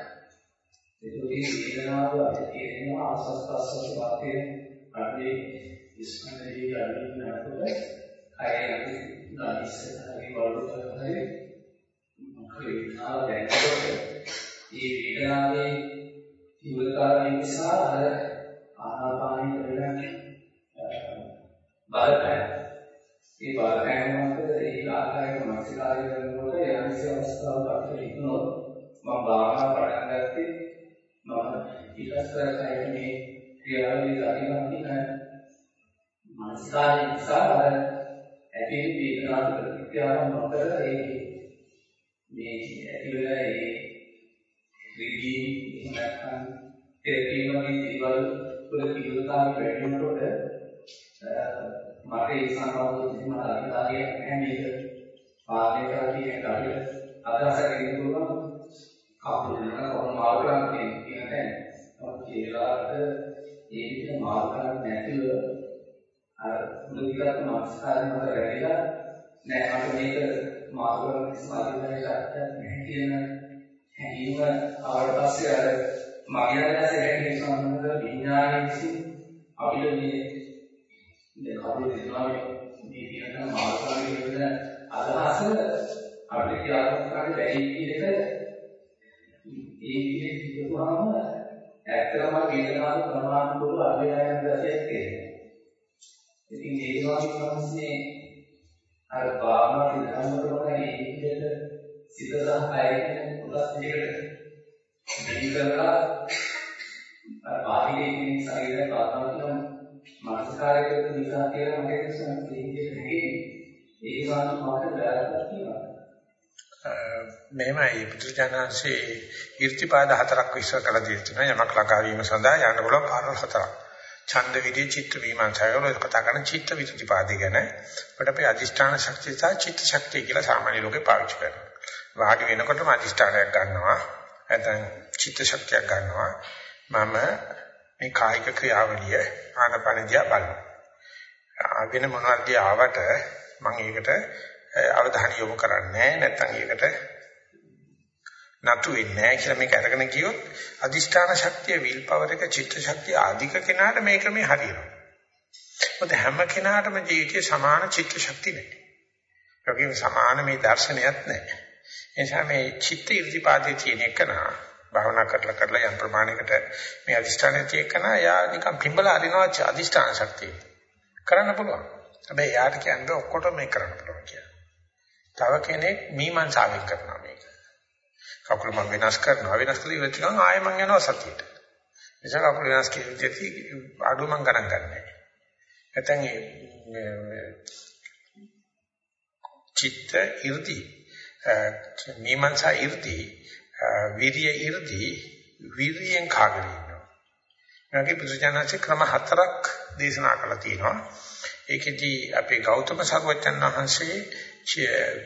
එතකොට වේදනාව තේරෙනවා ආස්වාස් ප්‍රාස්වාස් වාතයේ අඩේ ඉස්මනදී අඩේ නඩකොට කය අපි ගානිස්සතරේ බලුතරේ වේදනාව දැනනකොට මේ වේදනාවේ තීව්‍රතාවය නිසා අර ආනාපානය කරන බලපෑම. ඒ බලපෑම මත ඒ ආකාරයට මානසිකාරය කරනකොට යම්සි අවස්ථාවක් අපිට ඉක්නොත් මම භාවනා පටන් ගත්තේ මම ඊටස්තරයි මේ ක්‍රියාවලිය දකිනවා කියන මානසිකාරය නිසා අර ඇති වේදනාව ප්‍රතික්‍රියාව නොකර ඒ මේ ඇති වෙන ඒ රිදී නැත්නම් තේරීම වගේ දේවල් වල තීව්‍රතාවය වැඩි වෙනකොට මට ඒ සම්බන්ධව මට අධිකාරියක් නැහැ මේක පාලනය කරලා තියෙන කාර්ය අදහසක් ඉන්න පුළුවන් කපුල් එක කොහොම මාරු කරන්නේ කියන තැන. නමුත් ඒ වෙලාවට ඒ විදිහ මාරු කරන්නේ නැතිව අර මුලිකත් මාස්කාරේ මත වැඩිලා නෑ මට මේක මාර්ගවල සමාධිය නැහැ කියන හැඟීම ආවට පස්සේ අර මගේ අදහස හැටියට සම්බන්ධ විඥානයේ විසින් අපිට මේ දැන් කවුරු දෙනවා මේ කියන මාර්ගවල කියන අදහස අපිට ක්‍රියාත්මක කරන්න බැරි කියන එක ඒ විදිහට කියපුවාම ඇත්තටම වේදනාව ප්‍රමාණිකව අධ්‍යයනය දැසියක් තියෙනවා. ඉතින් ඒ වගේ තමයි අර භාවනා විධානවල මේ විදිහට සිත සහ කය කොටස් දෙකට දෙවි කරලා අර බාහිරේ තියෙන ශරීරය පාතන කියන මානසිකාරයක නිසා කියලා මට ඒක විදිහට හැගෙන්නේ. ඒ වගේම මට වැරද්දක් තියෙනවා. මෙහෙමයි පුදුජානන්සේ irtipada හතරක් විශ්ව කළ දෙතුන යමක් ළඟා වීම සඳහා යන්න පුළුවන් කාරණා හතරක්. ඡන්ද විදි චිත්ත විමර්ශය වල කතා කරන චිත්ත විදිපාදේ ගැන අපිට අපේ අදිෂ්ඨාන ශක්තිය සහ චිත්ත ශක්තිය කියලා සාමාන්‍ය ලෝකේ පාවිච්චි කරනවා. වාඩි වෙනකොටම අදිෂ්ඨානයක් ගන්නවා. නැත්නම් චිත්ත ශක්තියක් ගන්නවා. මම මේ කායික ක්‍රියාවලිය ආනපනදියා බලනවා. වෙන මොනවද ආවට මම ඒකට අවධානය යොමු කරන්නේ නැත්නම් ඒකට නතු වෙන්නේ නැහැ කියලා මේක අරගෙන ගියොත් අදිෂ්ඨාන ශක්තිය විල් පවර් එක චිත්ත ශක්තිය ආධික කෙනාට මේ ක්‍රමේ හරියනවා. මොකද හැම කෙනාටම ජීවිතේ සමාන චිත්ත ශක්තිය නැහැ. ඒකෙන් සමාන මේ දර්ශනයක් නැහැ. ඒ නිසා මේ චිත්ත ඉර්ධිපාදේ තියෙන එකන භාවනා කරලා කරලා යම් ප්‍රමාණයකට මේ අදිෂ්ඨානය තියෙකන යා නිකන් පිඹලා අරිනවා අදිෂ්ඨාන ශක්තිය. කරන්න පුළුවන්. හැබැයි යාට කියන්නේ ඔක්කොටම මේ කරන්න පුළුවන් කියලා. තව කෙනෙක් මීමන්සාවෙන් කරනවා මේක. කකුල මම වෙනස් කරනවා වෙනස් කළා ඉවර ගමන් ආයෙ මම යනවා සතියට. නිසා කකුල වෙනස් කිව්වෙදී අඩුව මම ගණන් ගන්නෑ. නැත්නම් චිත්ත 이르දි මීමන්සා irdi විරිය irdi විරියෙන් කාගෙන ඉන්නවා. ඊළඟට පුදුජානසේ ක්‍රම හතරක් දේශනා කළා තියෙනවා. ඒකෙදී අපේ ගෞතම සර්වජන් වහන්සේ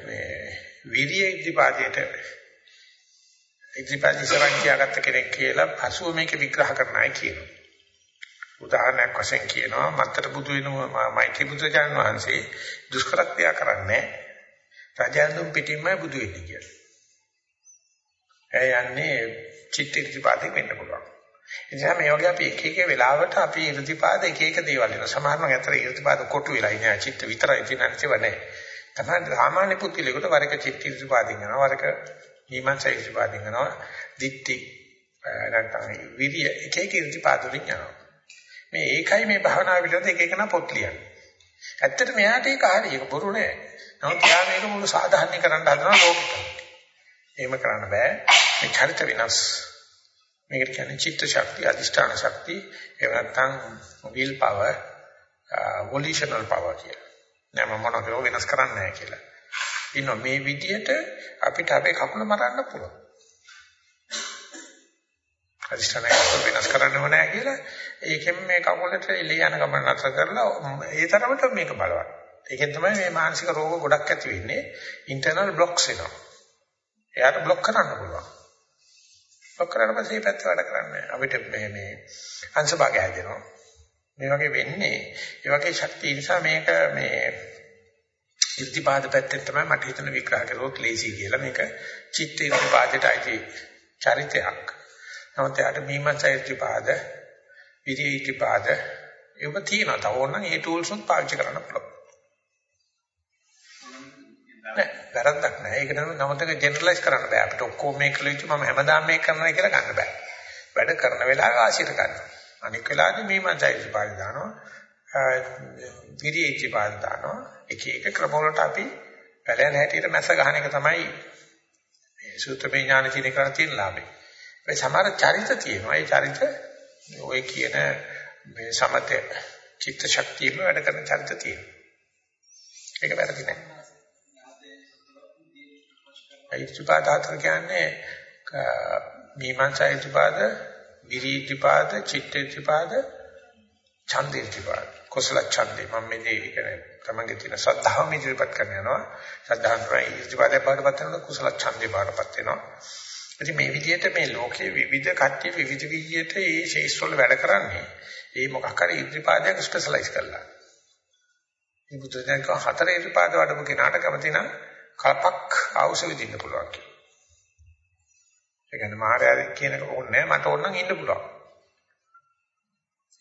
මේ විරිය ඉදිපාදයට ඉදිපාදිසවන් කියාගත්ත කෙනෙක් කියලා පසුව මේක විග්‍රහ කරනයි කියනවා. උදාහරණයක් වශයෙන් කියනවා මත්තර බුදු වෙනවා මෛත්‍රී බුදුජානක වහන්සේ දුෂ්කරක්‍රියා කරන්නේ රජාඳුන් පිටින්මයි බුදු වෙන්නේ කියලා. ඒ යන්නේ චිත්ත ඉදිපාදේ වෙන්න පුළුවන්. එනිසා මේ වගේ අපි එක එක වෙලාවට අපි ඉර්ධිපාද එක එක දේවල් වෙනවා. සමහරවල් ඇතර ඉර්ධිපාද කොටු වෙලා ඉන්නේ චිත්ත විතරයි තියෙන අනිතව නැහැ. තමයි සාමාන්‍ය පුත්තිලෙකට වරක චිත්ත ඉර්ධිපාදින් යනවා වරක ඊමන්සයි ඉර්ධිපාදින් යනවා. දික්ටි නැත්නම් විරිය එක එක ඉර්ධිපාද වලින් යනවා. මේ ඒකයි මේ භාවනා පිළිබඳ එක එකන පොත් ලියන්නේ. ඇත්තට මෙයාට ඒක හරි ඒක බොරු නෑ. නමුත් යා මේක මුළු සාධාරණීකරන්න හදනවා ලෝකෙට. එහෙම කරන්න බෑ. මේ චරිත වෙනස්. මේකට කියන්නේ චිත්ත ශක්තිය, අධිෂ්ඨාන ශක්තිය, එහෙම නැත්නම් will power, volitional power කියලා. නෑ මම මොනවද වෙනස් කරන්නේ නැහැ කියලා. ඉන්න මේ විදියට අපිට අපේ කකුල මරන්න පුළුවන්. අදිෂ්ඨානයක් වෙනස් කරන්නව නැහැ කියලා ඒකෙන් මේ කකුලට එළිය යන ගමන නැතර කරලා ඒ තරමට මේක බලවත්. ඒකෙන් තමයි මේ මානසික රෝග ගොඩක් ඇති වෙන්නේ. ඉන්ටර්නල් බ්ලොක්ස් එනවා. එයාට බ්ලොක් කරන්න පුළුවන්. බ්ලොක් කරලා පස්සේ මේ පැත්ත වැඩ කරන්නේ අපිට මේ මේ අංශභාගය හැදෙනවා. මේ වගේ වෙන්නේ ඒ වගේ ශක්තිය නිසා මේක මේ ඉර්ධිපාද පැත්තෙන් තමයි මට හිතන විග්‍රහ කරුවොත් ලේසි කියලා මේක චිත්ත ඉර්ධිපාදයට අයිති චරිතයක්. නමුත් යාට මීමන්ස ඉර්ධිපාද, විරි ඉර්ධිපාද ඒව තියෙනවා. තව ඕනනම් ඒ ටූල්ස් උත් පාවිච්චි කරන්න පුළුවන්. නෑ වැරද්දක් නෑ. ඒක නම් නමතක ජෙනරලයිස් කරන්න බෑ. අපිට ඔක්කොම මේක කළ යුතු මම හැමදාම මේක කරනවා කියලා ගන්න බෑ. වැඩ කරන වෙලාව ආශිර්වාද ගන්නවා. අනික් වෙලාවදී මේ මන්සයිති පාඩි දානවා. විරියචි පාඩි දානවා. එක එක ක්‍රම වලට අපි පැලයන් හැටියට මැස ගන්න එක තමයි මේ සූත්‍රමය ඥාන කියන එකට තියෙන ලාභය. ඒ සමහර චරිත තියෙනවා. ඒ චරිත ඔය කියන මේ සමත චිත්ත ශක්තියම වැඩ කරන චරිත තියෙනවා. ඒක වැරදි නෑ. අයිතිපාද හතර කියන්නේ මීමාංසා ඉතිපාද විරීතිපාද, චිත්තේතිපාද, ඡන්දේතිපාද. කුසල ඡන්දේ මම මේ දේ කියන්නේ තමන්ගේ තියෙන ශ්‍රද්ධාව ඉදිරිපත් කරන්න යනවා. ශ්‍රද්ධාන් ප්‍රයි ඉදිරිපත් බාටපත් වෙනවා කුසල ඡන්දේ බාටපත් වෙනවා. ඉතින් මේ විදිහට මේ ලෝකයේ විවිධ කට්ටිය විවිධ විදිහට මේ ශේෂ්ත්‍ර වල වැඩ කරන්නේ. ඒ මොකක් හරි ඉදිරිපාදයක් ස්පෙෂලායිස් කරලා. මේ බුදුදහම හතර ඉරිපාද වඩපු කෙනාට කැමති නම් කල්පක් ආවුස විදින්න පුළුවන් කියලා. ඒ කියන්නේ මායාවේ කියනක ඕනේ මට ඕන නම් ඉන්න පුළුවන්.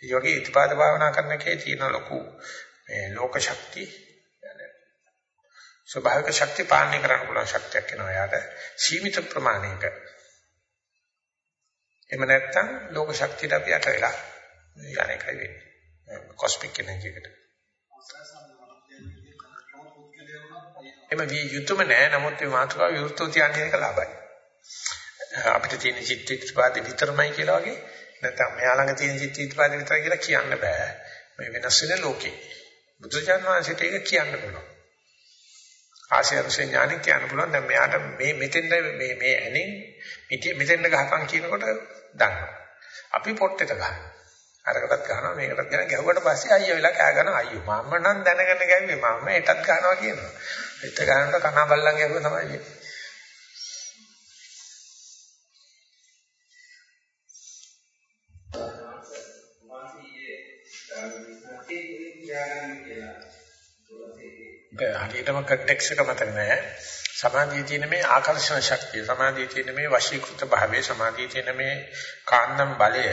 ඒ වගේ ඉතිපාද භාවනා කරන එකේ තියෙන ලොකු මේ ලෝක ශක්තිය ස්වභාවික ශක්තිය පාලනය කරන්න පුළුවන් ශක්තියක් එනවා යාට සීමිත ප්‍රමාණයක. එහෙම නැත්නම් ලෝක ශක්තියට අපි යට වෙලා යන එකයි වෙන්නේ. කොස්මික් එනර්ජි එකට. එම විය යුතුයම නෑ නමුත් මේ මාතෘකාව විවෘතව තියන්නේ එක ලාභයි. අපිට තියෙන චිත්ත ඉස්පාද විතරමයි කියලා වගේ නැත්නම් මෙයා ළඟ තියෙන චිත්ත ඉස්පාද විතරයි කියලා කියන්න බෑ. මේ වෙනස් වෙන ලෝකේ. බුදුචාන් වහන්සේට ඒක කියන්න පුළුවන්. ආශයරුසේ ඥානෙ කියන්න පුළුවන් දැන් මෙයාට මේ මෙතෙන්ද මේ මේ ඇනෙන් මෙතෙන්ද ගහපන් කියනකොට දන්නවා. අපි පොට්ටෙට ගහනවා. අරකටත් ගහනවා මේකටත් ගහනවා ගැහුවට පස්සේ අයියා වෙලා කෑ ගන්නවා අයියෝ මම නම් දැනගෙන ගැව්වේ මම එටත් ගහනවා කියනවා. එත ගන්නකොට කනා බල්ලන් ගැහුවා තමයි වෙන්නේ. හරියටම කන්ටෙක්ස් එක මතක නැහැ. සමාධියේ තියෙන මේ ආකර්ෂණ ශක්තිය, සමාධියේ තියෙන මේ වශීකృత භාවය, සමාධියේ තියෙන මේ කාන්දම් බලය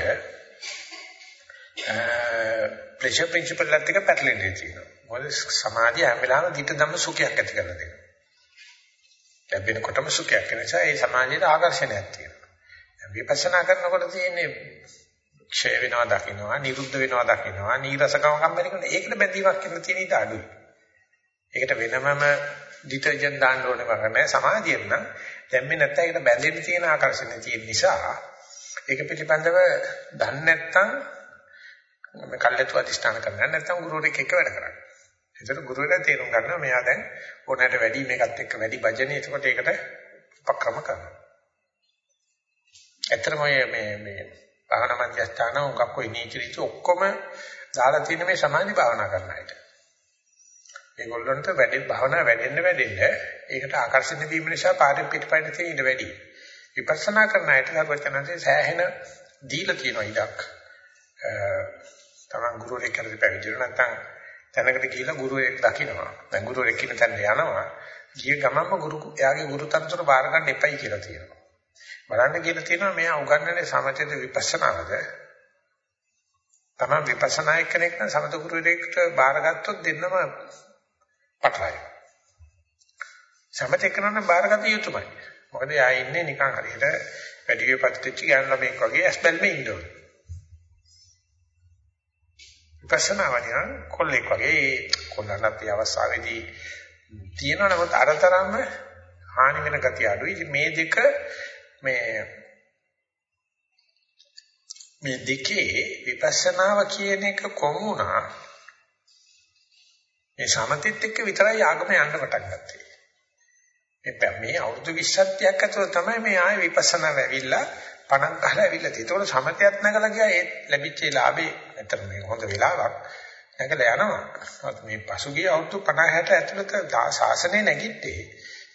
ප්‍රෙෂර් ප්‍රින්සිපල් එකත් එක්ක පැටලෙන්නේ තියෙනවා. මොකද සමාධිය හැම වෙලාවෙම ධිට ධම්ම සුඛයක් ඇති කරලා දෙනවා. ලැබෙනකොටම සුඛයක් නිසා ඒ සමාධියට ආකර්ෂණයක් තියෙනවා. විපස්සනා කරනකොට තියෙන්නේ ක්ෂය වෙනවා දකින්නවා, නිරුද්ධ වෙනවා දකින්නවා, නීරසකම කම්මැලිකම ඒකට බැඳීමක් වෙන තියෙන ඊට අඩුයි. ඒකට වෙනමම ඩිටර්ජන්ට් දාන්න ඕනේ වගේ සමාධියෙන් නම් දැම්මේ නැත්නම් ඒකට බැඳෙන්න තියෙන ආකර්ෂණය තියෙන නිසා ඒක පිළිබඳව දන්නේ නැත්නම් මේ කල්යතු අධිෂ්ඨාන කරන්න නැත්නම් ගුරුවරයෙක් එක්ක වැඩ කරන්න. ඒතර ගුරුවරයා තේරුම් ගන්නවා මෙයා දැන් ඕනෑමට වැඩි මේකත් එක්ක වැඩි භජනේ එතකොට ඒකට උපක්‍රම කරනවා. ඇත්තටම මේ මේ භාවනා මධ්‍යස්ථාන උගක් කොයි නීතිරිත ඔක්කොම දාලා තියෙන මේ සමාධි භාවනා කරන අයට. ඒගොල්ලන්ට වැඩි භාවනා වැඩෙන්න වැඩෙන්න ඒකට ආකර්ෂණය වීම නිසා පාරේ පිටපයින් තියෙන ඉඳ වැඩි. විපස්සනා කරන අයට සර්වචනන්සේ සෑහෙන දීලා තියෙනවා ඉඩක්. තමන් ගුරුවරයෙක් කරලා පැවිදිලා නැත්නම් තැනකට ගිහිල්ලා ගුරුවරයෙක් දකින්නවා. දැන් ගුරුවරයෙක් ඉන්න තැනට යනවා. ගිය ගමන්ම ගුරු එයාගේ ගුරු තනතුර බාර ගන්න එපයි කියලා තියෙනවා. බලන්න කියලා තියෙනවා මෙයා උගන්වන්නේ සමථද විපස්සනාද? තමන් විපස්සනා එක්කෙනෙක් නම් සමථ ගුරුවරයෙක්ට බාරගත්තොත් දෙන්නම පටලයි. සමථ එක්කනනම් බාරගත යුතුමයි. මොකද එයා ඉන්නේ නිකන් හරියට වැඩි විපත්තිච්ච ගෑනු ළමෙක් වගේ ඇස්බල්මේ ඉන්නවා. විපස්සනා වනියන් කොල්ලෙක් වගේ කොල්ලන්ට ඒ අවස්ථාවේදී තියෙනවා නමුත් අරතරම හානි වෙන ගතිය අඩුයි. ඉතින් මේ දෙක මේ මේ දෙකේ විපස්සනාව කියන එක කොමුණා මේ සමතිත් එක්ක විතරයි ආගම යන්න පටන් ගත්තේ. මේ මේ අවුරුදු 20ක් ඇතුළත තමයි මේ ආයේ විපස්සනාව ඇවිල්ලා පණක් ගහලා ඇවිල්ලා තියෙන්නේ. ඒතකොට සමතයක් නැගලා ගියා ඒ ලැබිච්ච ලාභේ ඇත්තට මේ හොඳ වෙලාවක් නැගලා යනවා. මේ පසුගිය අවුරුදු 50 60 ඇතුළත ශාසනය නැගිට්ටේ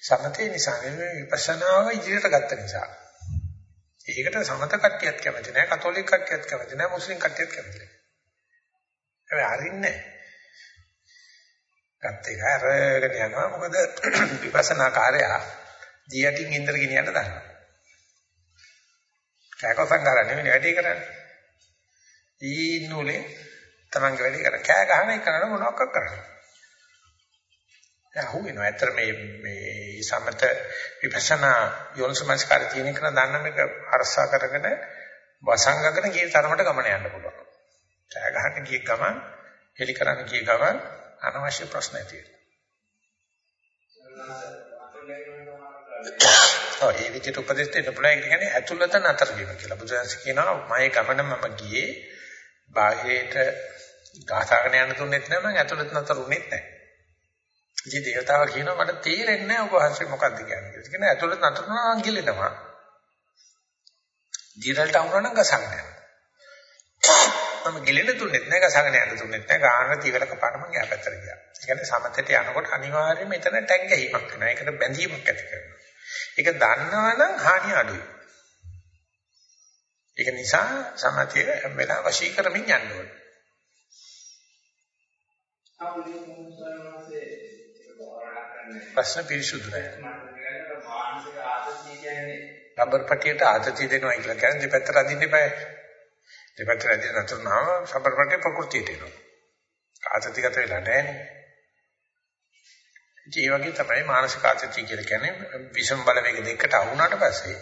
සමතේ නිසා නෙමෙයි විපස්සනාව ඉදිරියට ගත්ත නිසා. ඒකට සමත කට්ටියත් කැමති නැහැ, කතෝලික කට්ටියත් කැමති නැහැ, මුස්ලිම් කට්ටියත් කැමති නැහැ. හැබැයි අරින්නේ ගත්ත එක අරගෙන යනවා මොකද [CLEARS THROAT] විපස්සනා කාර්යය දියටින් ඉන්දර ගෙනියන්න දන්නවා. කෑකෝ සංගාර නෙවෙයි වැඩි කරන්නේ. ඊනුලේ තමන්ගේ වැඩි කර කෑ ගහන එක කරන මොනවක් කරන්නේ. දැන් අහුවෙනවා. ඇත්තට මේ මේ සමත විපස්සනා යෝනිසමස්කාරය තියෙන එක දන්න මේක අරසා කරගෙන වසංගකන ගිය තරමට ගමන යන්න පුළුවන්. කෑ ගහන්න ගිය ගමන් හෙලි කරන්න ගිය ගමන් අනවශ්‍ය ප්‍රශ්න ඇති වෙනවා. ඔය විදිහට උපදෙස් දෙන්න පුළුවන්. ඒ කියන්නේ ඇතුළත නතර වීම කියලා. බුදුන්සේ කියනවා මගේ ගමන මම ගියේ බාහිරට ගාථාගෙන යන්න දුන්නෙත් නැහැ මම ඇතුළත නතර වුණෙත් නැහැ. ඉතින් දේවතාවා කියනවා මට තේරෙන්නේ නැහැ ඔබ වහන්සේ මොකක්ද කියන්නේ කියලා. කියන ඇතුළත නතර වුණා නම් ගිලෙනවා. දිරල්ට වුණා නම් ගසන්න යනවා. මම ගිලෙන්න දුන්නෙත් නැහැ ගසගෙන යන්න දුන්නෙත් නැහැ ගාන තීවල කපාන මම යා පැත්තට ගියා. ඒ කියන්නේ සමතට යනකොට අනිවාර්යයෙන්ම එතන ටැග් ගැහිමක් වෙනවා. ඒකට බැඳීමක් ඇති කරනවා. ඒක දන්නවනම් හානිය අඩුයි. ඒක නිසා සමතේ හැම වෙලාවෙම වශී කරමින් යන්න ඕනේ. අපේ ප්‍රශ්න පිරිසුදු නැහැ. මානසික ආතතිය කියන්නේ රබර් පටියට ආතතිය දෙනවා කියලා කියන්නේ දෙපැත්තට අදින්න එපා. දෙපැත්තට අදින්න නතරුනම රබර් පටිය ප්‍රകൃතියට එනවා. ආතතිගත වෙලා නැහැ නේ. ඒ වගේ තමයි මානසික ආතතිය කියලා කියන්නේ. විෂම බලවේග දෙකට අහුණාට පස්සේ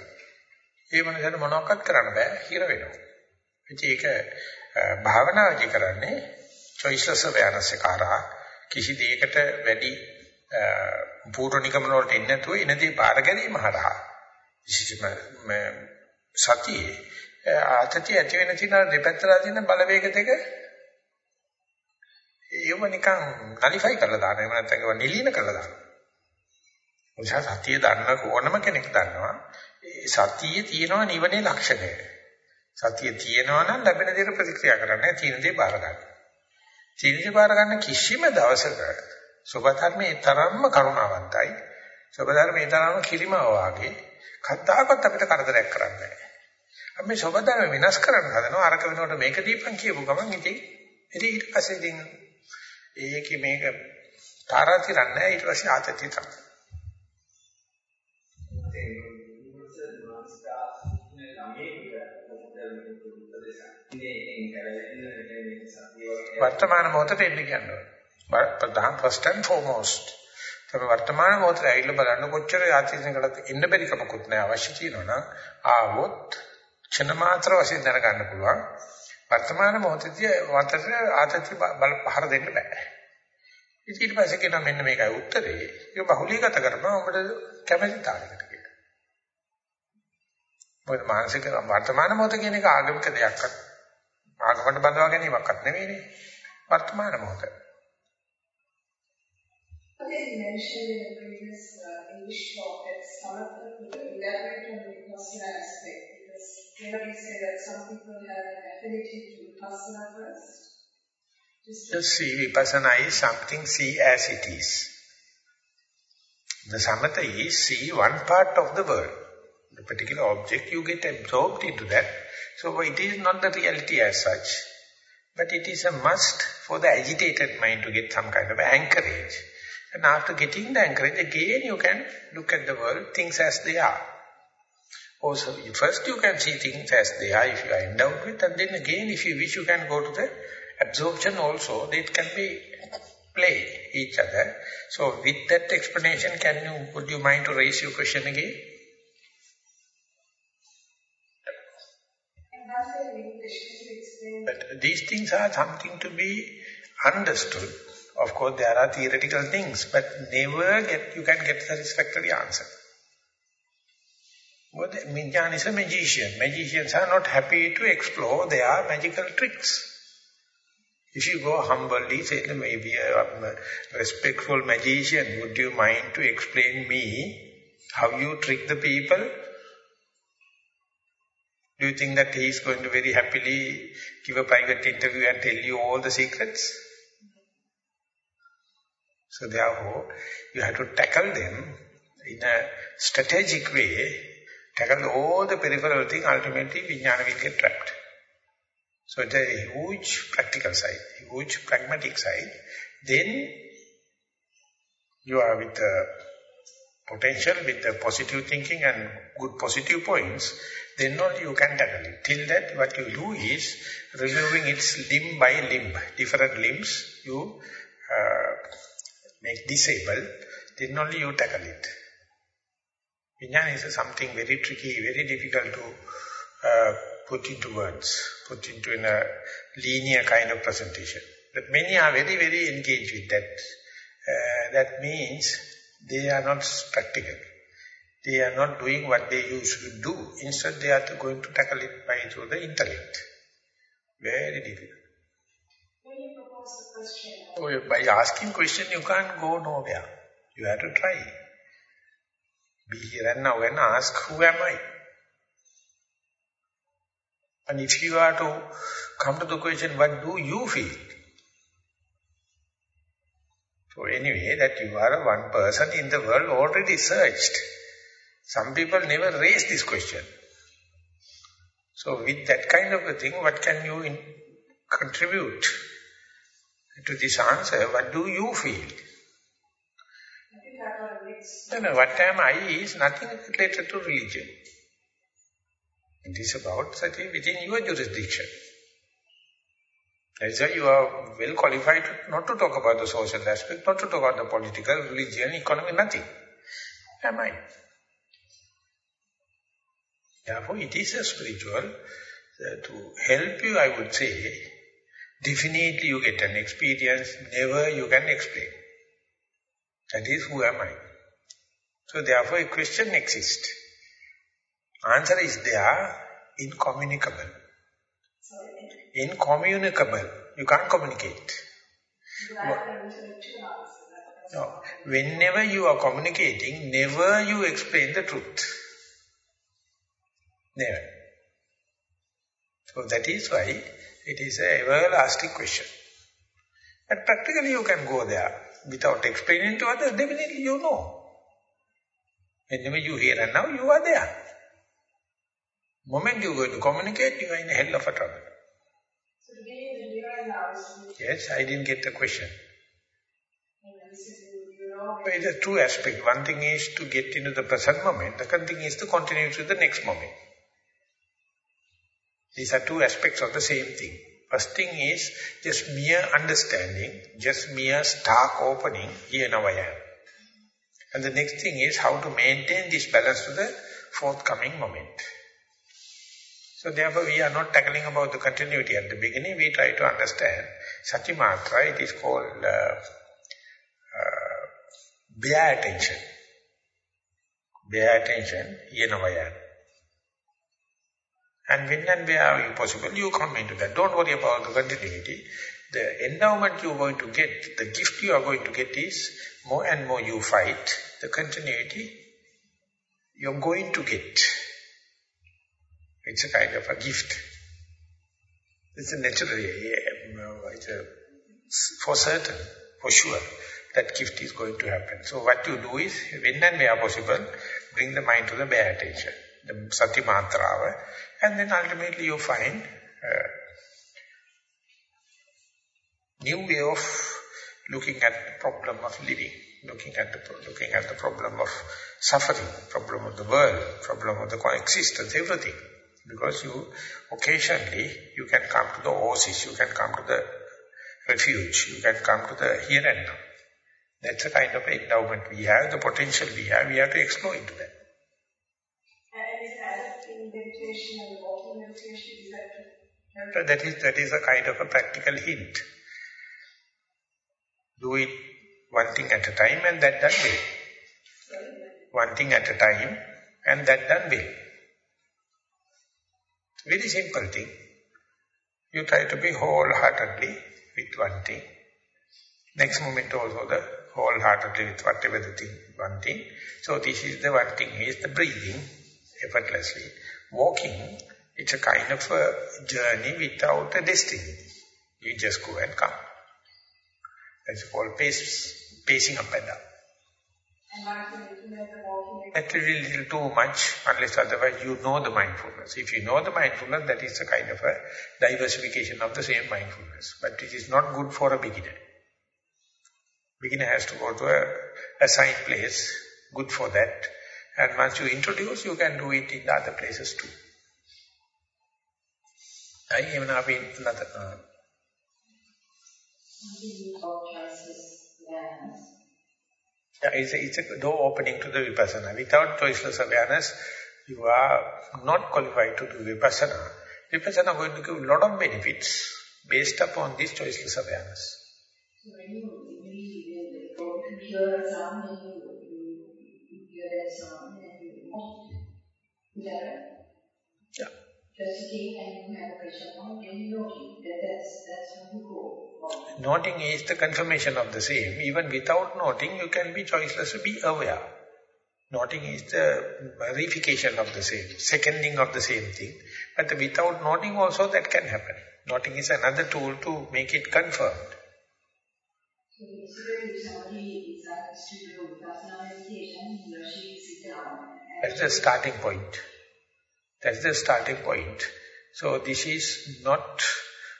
ඒ මනසට මොනවක්වත් කරන්න බෑ හිර වෙනවා. ඉතින් ඒක භාවනාවේදී කරන්නේ choiceless awareness කරා කිසි දෙයකට වැඩි පූර්ව නිගමන වලට එන්නේ නැතුව එනදී පාර ගැනීම හරහා. විශේෂම සතියේ ආතතිය ඇති වෙන තියෙන දෙපැත්තලා තියෙන බලවේග දෙක ඒව නිකන් නලිෆයි කරලා දානවා එහෙම නැත්නම් ඒව නිලීන කරලා දානවා. ඔයා සතිය දන්න ඕනම කෙනෙක් දන්නවා ඒ සතියේ තියෙනවා නිවනේ ලක්ෂණය. සතිය තියෙනවා නම් ලැබෙන දේට ප්‍රතික්‍රියා කරන්නේ තියෙන දේ බාර ගන්න. තියෙන දේ බාර ගන්න කිසිම දවසක සුභධර්මයේ තරම්ම කරුණාවන්තයි. සුභධර්මයේ තරම්ම කිලිමව වාගේ කද්දාකත් අපිට කරදරයක් කරන්නේ නැහැ. අපි මේ සුභධර්ම විනාශ කරන්න හදනවා අරක වෙනකොට මේක දීපන් කියපු ගමන් ඉතින් ඉතින් ඊට පස්සේ ඉතින් ඒකේ මේක තාරාතිරන්නේ ඊට පස්සේ ආතතිය තමයි. වර්තමාන මොහොතට එන්න කියනවා. ප්‍රධාන first and foremost. තමයි වර්තමාන මොහොතේ ඇවිල්ලා බලන්න කොච්චර යාත්‍රිකයකට එන්න බැරි කමකුත් නැහැ අවශ්‍ය තියෙනවා ආවොත් ක්ෂණ මාත්‍ර වශයෙන් දැනගන්න පුළුවන්. වර්තමාන මොහොතේදී වතර ආතති බල පහර දෙන්න බෑ. ඊට පස්සේ කියන මෙන්න මේකයි උත්තරේ. ඒක බහුලීගත කරනවා ඔබට කැමැති තාලයකට කියලා. මොකද මානසික වර්තමාන මොහොත කියන එක ආගමික දෙයක්වත් ආගමකට බඳවා ගැනීමක්වත් නෙවෙයිනේ. වර්තමාන මොහොත. Okay, you mentioned in the previous uh, English talk that Samatha could elaborate on the Vipassana aspect we say that some people have an affinity to Vipassana first. Just, Just see Vipassana is something, see as it is. The Samatha is see one part of the world. The particular object, you get absorbed into that. So it is not the reality as such. But it is a must for the agitated mind to get some kind of anchorage. And after getting the anchorage, again you can look at the world, things as they are. Oh, also, first you can see things as they are if you are endowed with, and then again if you wish you can go to the absorption also, it can be play each other. So with that explanation, can you, would you mind to raise your question again? and that's the English to explain But these things are something to be understood. Of course, there are theoretical things, but never get you can get satisfactory answer. Well, Minjan is a magician. Magicians are not happy to explore their magical tricks. If you go humbly, say, maybe a respectful magician, would you mind to explain me how you trick the people? Do you think that he is going to very happily give a private interview and tell you all the secrets? So therefore, you have to tackle them in a strategic way, tackle all the peripheral thing, ultimately Vijnana will get trapped. So it's a huge practical side, huge pragmatic side. Then you are with the potential, with the positive thinking and good positive points, then only you can tackle it. Till that, what you do is removing its limb by limb, different limbs, you uh, make disabled, then only you tackle it. Vijnana is something very tricky, very difficult to uh, put into words, put into in a linear kind of presentation. But many are very, very engaged with that. Uh, that means they are not practical. They are not doing what they usually do. Instead, they are going to tackle it by through the intellect. Very difficult. when you propose the question Oh, by asking question, you can't go nowhere. You have to try. Be here and now and ask, who am I? And if you are to come to the question, what do you feel? So anyway, that you are one person in the world already searched. Some people never raise this question. So with that kind of a thing, what can you contribute to this answer? What do you feel? I think I got mixed. No, no, what am I is nothing related to religion. It is about certain within your jurisdiction. That's why you are well qualified not to talk about the social aspect, not to talk about the political, religion, economy, nothing. Am I? Therefore, it is a spiritual. Uh, to help you, I would say, definitely you get an experience, never you can explain. That is, who am I? So therefore, a question exists. Answer is there, incommunicable. Incommunicable. You can't communicate. No. Whenever you are communicating, never you explain the truth. Never. So that is why it is a everlasting question. But practically you can go there without explaining to others, definitely you know. Whenever you here and now, you are there. Moment you go to communicate, you are in a hell of a trouble. So to be in the here and now is to be Yes, I didn't get the question. and this is in you know, But It's a two aspect. One thing is to get into the present moment. The second thing is to continue to the next moment. These are two aspects of the same thing. First thing is just mere understanding, just mere stark opening, here now I am. And the next thing is how to maintain this balance to the forthcoming moment. So therefore we are not tackling about the continuity at the beginning, we try to understand Satimatra, it is called uh, uh, bare attention. Bare attention, I. And when and where you possible, you come into that. Don't worry about the continuity. The endowment you are going to get, the gift you are going to get is more and more you fight. The continuity you are going to get. It's a kind of a gift. It's a natural, it's a, for certain, for sure, that gift is going to happen. So what you do is, when and where possible, bring the mind to the bare attention, the sati mantrava, and then ultimately you find uh, new way of looking at the problem of living, looking at the looking at the problem of suffering, problem of the world, problem of the coexistence, everything. Because you occasionally you can come to the oasis, you can come to the refuge, you can come to the here and now. That's the kind of endowment we have, the potential we have, we have to explore into that. and is that in meditation and walking meditation, is that to help So that is, that is a kind of a practical hint. Do it one thing at a time and that done well. One thing at a time and that done well. Very simple thing. You try to be wholeheartedly with one thing. Next moment also the wholeheartedly with whatever the thing, one thing. So this is the one thing is the breathing effortlessly. Walking, it's a kind of a journey without a destiny. You just go and come. That's called pace, pacing up and down. and mindful looking at the walking That will be a little too much, unless otherwise you know the mindfulness. If you know the mindfulness, that is a kind of a diversification of the same mindfulness. But it is not good for a beginner. Beginner has to go to a assigned place, good for that. And once you introduce, you can do it in the other places too. I even have been another, uh, Yeah, it's a, it's a door opening to the vipassana. Without choiceless awareness, you are not qualified to do vipassana. Vipassana going to give a lot of benefits based upon this choiceless awareness. So when you when you go to hear a sound you, you, you hear that sound and you is that right? Yeah. Just think and you have a pressure on and you know that that's that's how you go. forward. Noting is the confirmation of the same. Even without noting, you can be choiceless, to be aware. Noting is the verification of the same, seconding of the same thing. But without noting also that can happen. Noting is another tool to make it confirmed. So basically if somebody decides to do vipassana meditation, he or she sit down That's the starting point. That's the starting point. So this is not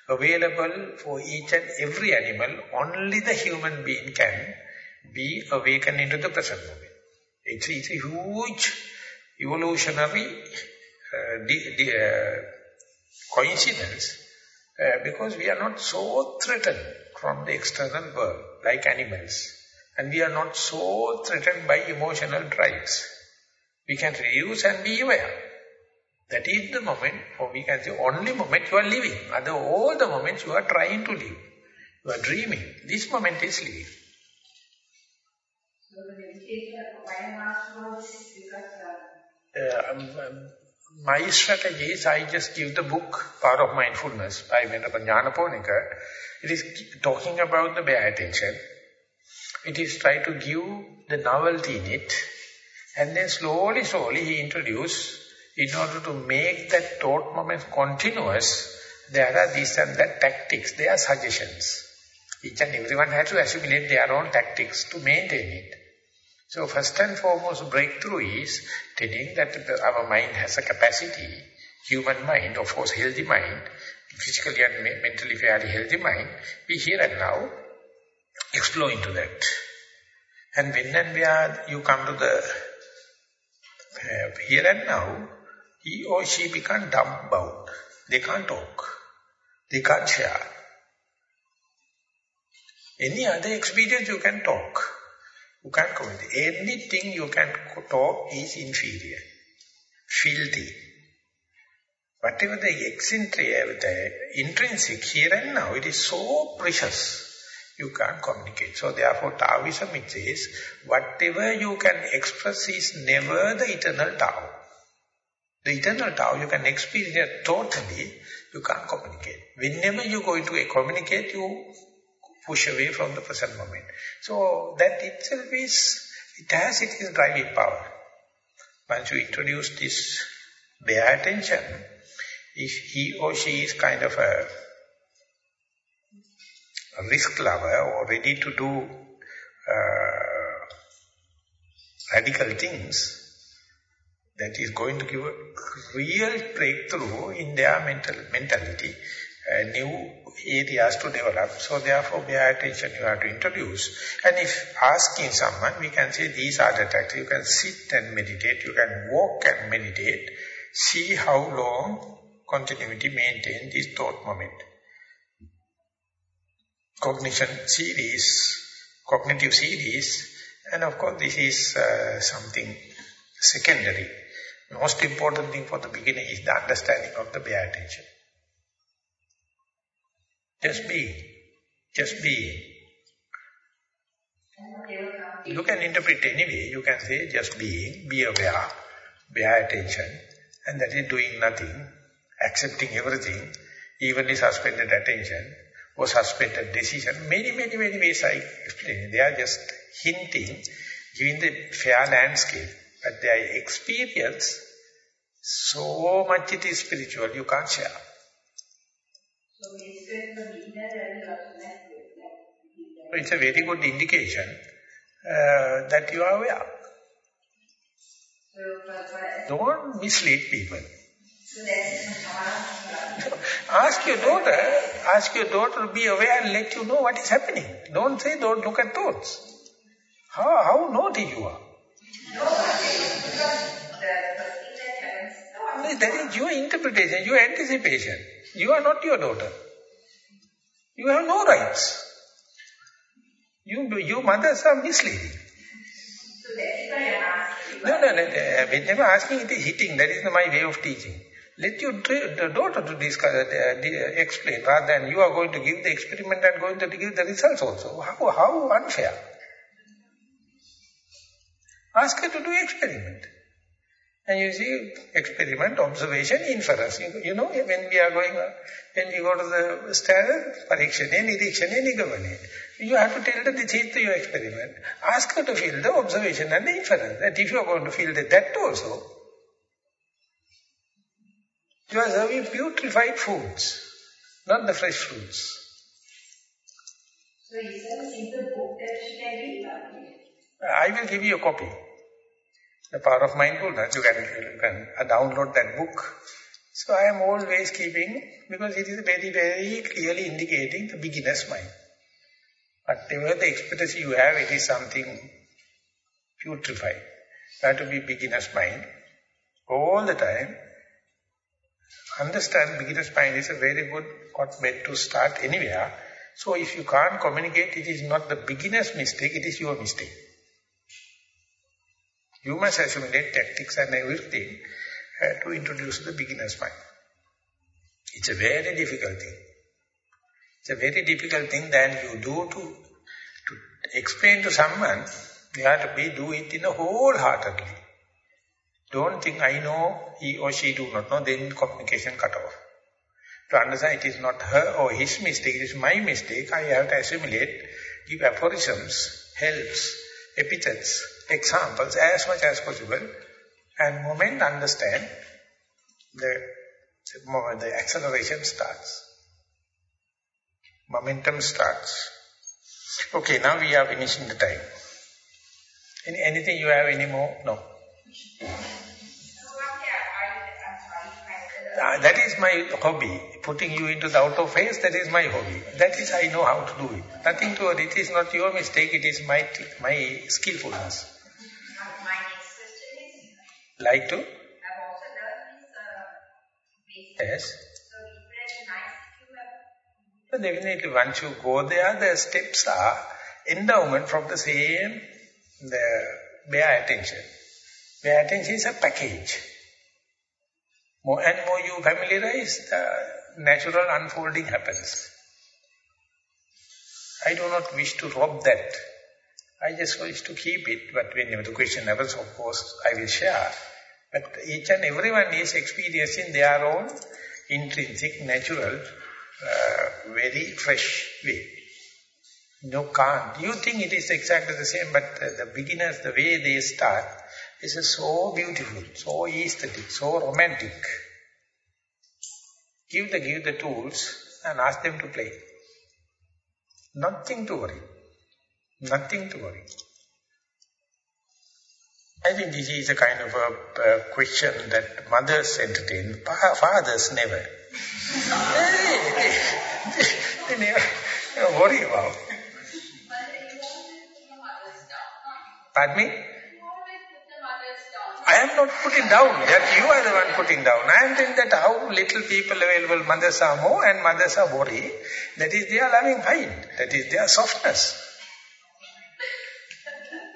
available for each and every animal. Only the human being can be awakened into the present moment. It's, it's a huge evolutionary uh, uh, coincidence uh, because we are not so threatened from the external world like animals. And we are not so threatened by emotional drives. We can reduce and be aware. That is the moment, or we can say only moment you are living. Other all the moments you are trying to live. You are dreaming. This moment is living. So the meditation, why I'm asking all this is because uh, Uh, um, um, my strategy is I just give the book, Power of Mindfulness, by Venerable Jnanaponika. It is talking about the bare attention. It is try to give the novelty in it. And then slowly, slowly he introduced, in order to make that thought moment continuous, there are these and that tactics, there are suggestions. Each and everyone has to assimilate their own tactics to maintain it. So first and foremost breakthrough is telling that our mind has a capacity, human mind, of course healthy mind, physically and mentally fairly healthy mind, be here and now, explore into that. And when and where you come to the uh, here and now, he or she become dumbbound. They can't talk. They can't share. Any other experience you can talk. You can't comment. Anything you can talk is inferior. Filthy. Whatever the eccentric, the intrinsic here and now, it is so precious. You can't communicate. So therefore Taoism it says, whatever you can express is never the eternal Tao. The eternal Tao you can experience totally, you can't communicate. Whenever you go into a communicate, you push away from the present moment. So that itself is, it has its driving power. Once you introduce this bare attention, if he or she is kind of a, a risk lover or ready to do uh, radical things, that is going to give a real breakthrough in their mental mentality, uh, new areas to develop. So therefore, bare attention you have to introduce. And if asking someone, we can say these are the tactics. You can sit and meditate, you can walk and meditate, see how long continuity maintain this thought moment. Cognition series, cognitive series, and of course this is uh, something secondary. Most important thing for the beginner is the understanding of the bare attention. Just be. Just be. You can interpret anyway. You can say just being, be aware, bare attention, and that is doing nothing, accepting everything, evenly suspended attention, or suspended decision. Many, many, many ways I explain. They are just hinting, giving the fair landscape. But their experience, so much it is spiritual, you can't share. so we spend the beginner and the It's a very good indication uh, that you are aware. So, but, but, Don't mislead people. Ask your daughter, ask your daughter to be aware and let you know what is happening. Don't say, don't look at thoughts. How, how naughty you are. That is your interpretation, your anticipation. You are not your daughter. You have no rights. You, your mothers are misleading. Asking. No, no, no. uh, Whenever asking, it is hitting. That is my way of teaching. Let your daughter to discuss, uh, explain, rather than you are going to give the experiment and going to give the results also. How, how unfair. Ask her to do experiment. And you see, experiment, observation, inference. You, you know, when we are going, when we go to the standard, parikshane, nirikshane, nigamane. You have to tell her this is your experiment. Ask her to feel the observation and the inference. And if you are going to feel that, that also, you are serving putrefied foods, not the fresh fruits. So is there a simple book that she can read? I will give you a copy. The Power of Mindfulness, you can, you can download that book. So I am always keeping, because it is very, very clearly indicating the beginner's mind. Whatever the expertise you have, it is something putrefied. Have to be beginner's mind all the time. Understand beginner's mind is a very good hotbed to start anywhere. So if you can't communicate, it is not the beginner's mistake, it is your mistake. You must assimilate tactics and everything uh, to introduce the beginner's mind. It's a very difficult thing. It's a very difficult thing that you do to, to explain to someone, you have to be do it in a wholeheartedly. Don't think I know, he or she do not know, then communication cut off. To understand it is not her or his mistake, it is my mistake, I have to assimilate, give aphorisms, helps, epithets, examples as much as possible, and moment understand, the, the moment the acceleration starts. Momentum starts. Okay, now we are finishing the time. Any, anything you have anymore? No. Uh, that is my hobby. Putting you into the outer phase, that is my hobby. That is, I know how to do it. Nothing to worry. It is not your mistake, it is my my skillfulness. Like to? I've also learned this uh, basic. Yes. So nice to have But definitely, once you go there, the steps are endowment from the same, the bare attention. Bare attention is a package. More and more you familiarize, the natural unfolding happens. I do not wish to rob that. I just wish to keep it, but whenever the question happens, of course, I will share. But each and everyone is experiencing their own intrinsic, natural, uh, very fresh way. No can't. You think it is exactly the same, but the, the beginners, the way they start, is so beautiful, so aesthetic, so romantic. Give the, give the tools and ask them to play. Nothing to worry. Nothing to worry. I think this is a kind of a, a question that mothers entertain, fathers never. [LAUGHS] they, they, they never, worry about. Pardon me? I am not putting down, that you are the one putting down. I am saying that how little people available, mothers are more and mothers are worried. That is their loving mind. That is their softness.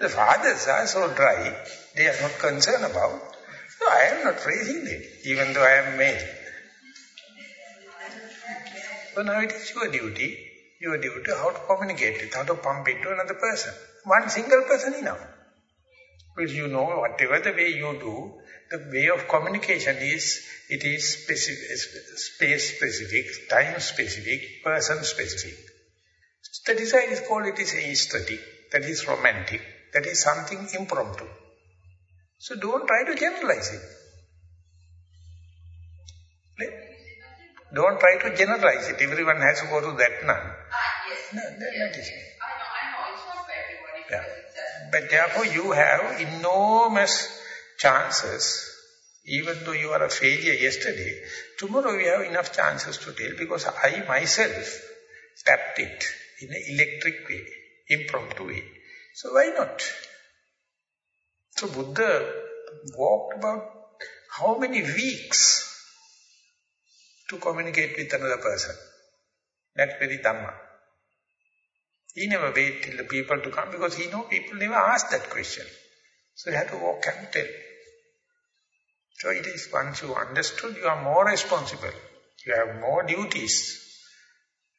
The fathers are so dry, they are not concerned about. So I am not praising them, even though I am male. So now it is your duty, your duty how to communicate it, how to pump it to another person. One single person enough. Because you know, whatever the way you do, the way of communication is, it is specific, space specific, time specific, person specific. The design is called, it is aesthetic, that is romantic, that is something impromptu. So don't try to generalize it. Don't try to generalize it. Everyone has to go to that nun. Ah, yes. No, that, that is it. I know, I know. It's not for everybody. Yeah. because it's just- But therefore you have enormous chances, even though you are a failure yesterday, tomorrow we have enough chances to tell because I myself tapped it in an electric way, impromptu way. So why not? So Buddha walked about how many weeks to communicate with another person. That's very Dhamma. He never wait till the people to come because he know people never ask that question. So he had to walk and tell. So it is once you understood, you are more responsible. You have more duties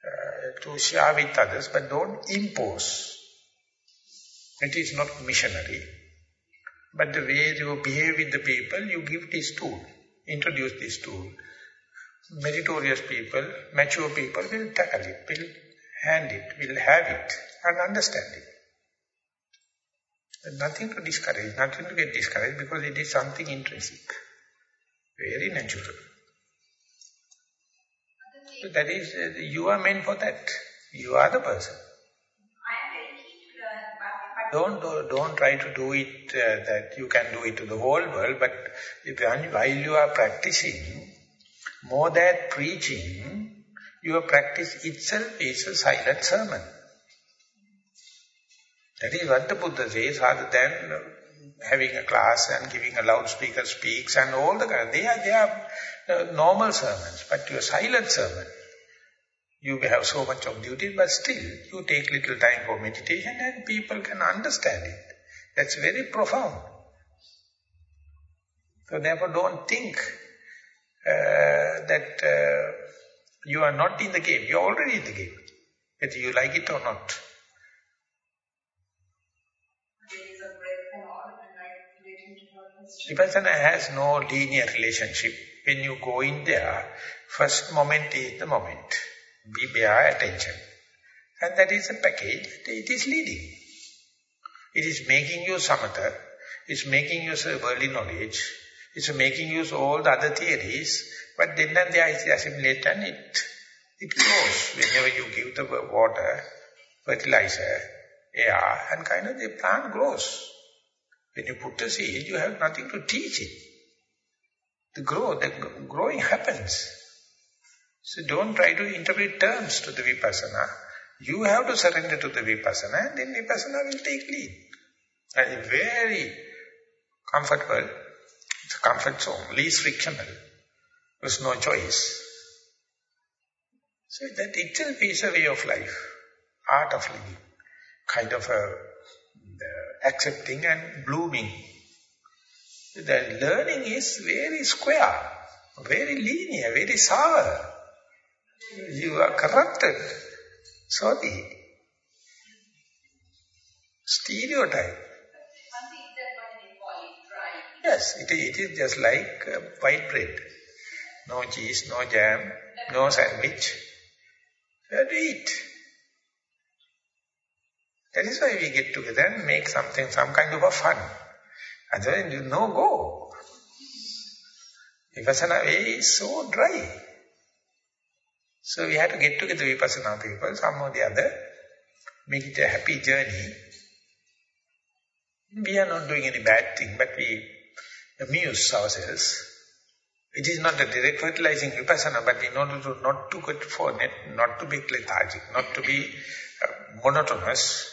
uh, to share with others, but don't impose. It is not missionary. But the way you behave with the people, you give this tool, introduce this tool. Meritorious people, mature people will tackle it, will hand it, will have it and understand it. But nothing to discourage, nothing to get discouraged because it is something intrinsic, very natural. So that is, uh, you are meant for that. You are the person. Don't do, don't try to do it uh, that you can do it to the whole world, but if, while you are practicing, more than preaching, your practice itself is a silent sermon. That is what the Buddha says, rather than having a class and giving a loudspeaker speaks and all the they are they are uh, normal sermons, but your silent sermon, you may have so much of duty, but still you take little time for meditation and people can understand it. That's very profound. So therefore don't think uh, that uh, you are not in the game. You are already in the game, whether you like it or not. Vipassana has no linear relationship. When you go in there, first moment is the moment. Be bare attention. And that is a package, it is leading. It is making you samatha, it's making you worldly knowledge, it's making use all the other theories, but then and there is assimilate and it, it grows. Whenever you give the water, fertilizer, air, and kind of the plant grows. When you put the seed, you have nothing to teach it. The grow, the growing happens. So don't try to interpret terms to the vipassana. You have to surrender to the vipassana and then vipassana will take lead. And very comfortable, it's a comfort zone, least frictional. There's no choice. So that itself is a way of life, art of living, kind of a accepting and blooming. The learning is very square, very linear, very sour. You are corrupted. Sorry. Stereotype. Yes, it, it is just like uh, white bread. No cheese, no jam, no sandwich. You to eat. That is why we get together and make something, some kind of a fun. Otherwise, you no go. Vipassana way is so dry. So we have to get together Vipassana people, some or the other, make it a happy journey. We are not doing any bad thing, but we amuse ourselves. It is not a direct fertilizing Vipassana, but in order to not to get for net, not to be lethargic, not to be uh, monotonous,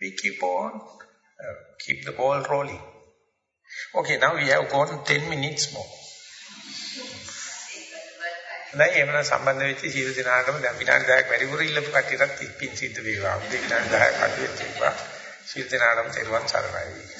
we keep on, uh, keep the ball rolling. Okay, now we have gone 10 minutes more. දැන් එහෙමනම් සම්බන්ධ වෙච්ච සියලු දෙනාටම දැන් විනාඩි 10ක් වැඩිපුර ඉල්ලපු කට්ටියටත් පින් සිද්ධ වේවා. උදේ විනාඩි 10ක් අඩු වෙච්ච එක. සියලු දෙනාටම තෙරුවන් සරණයි.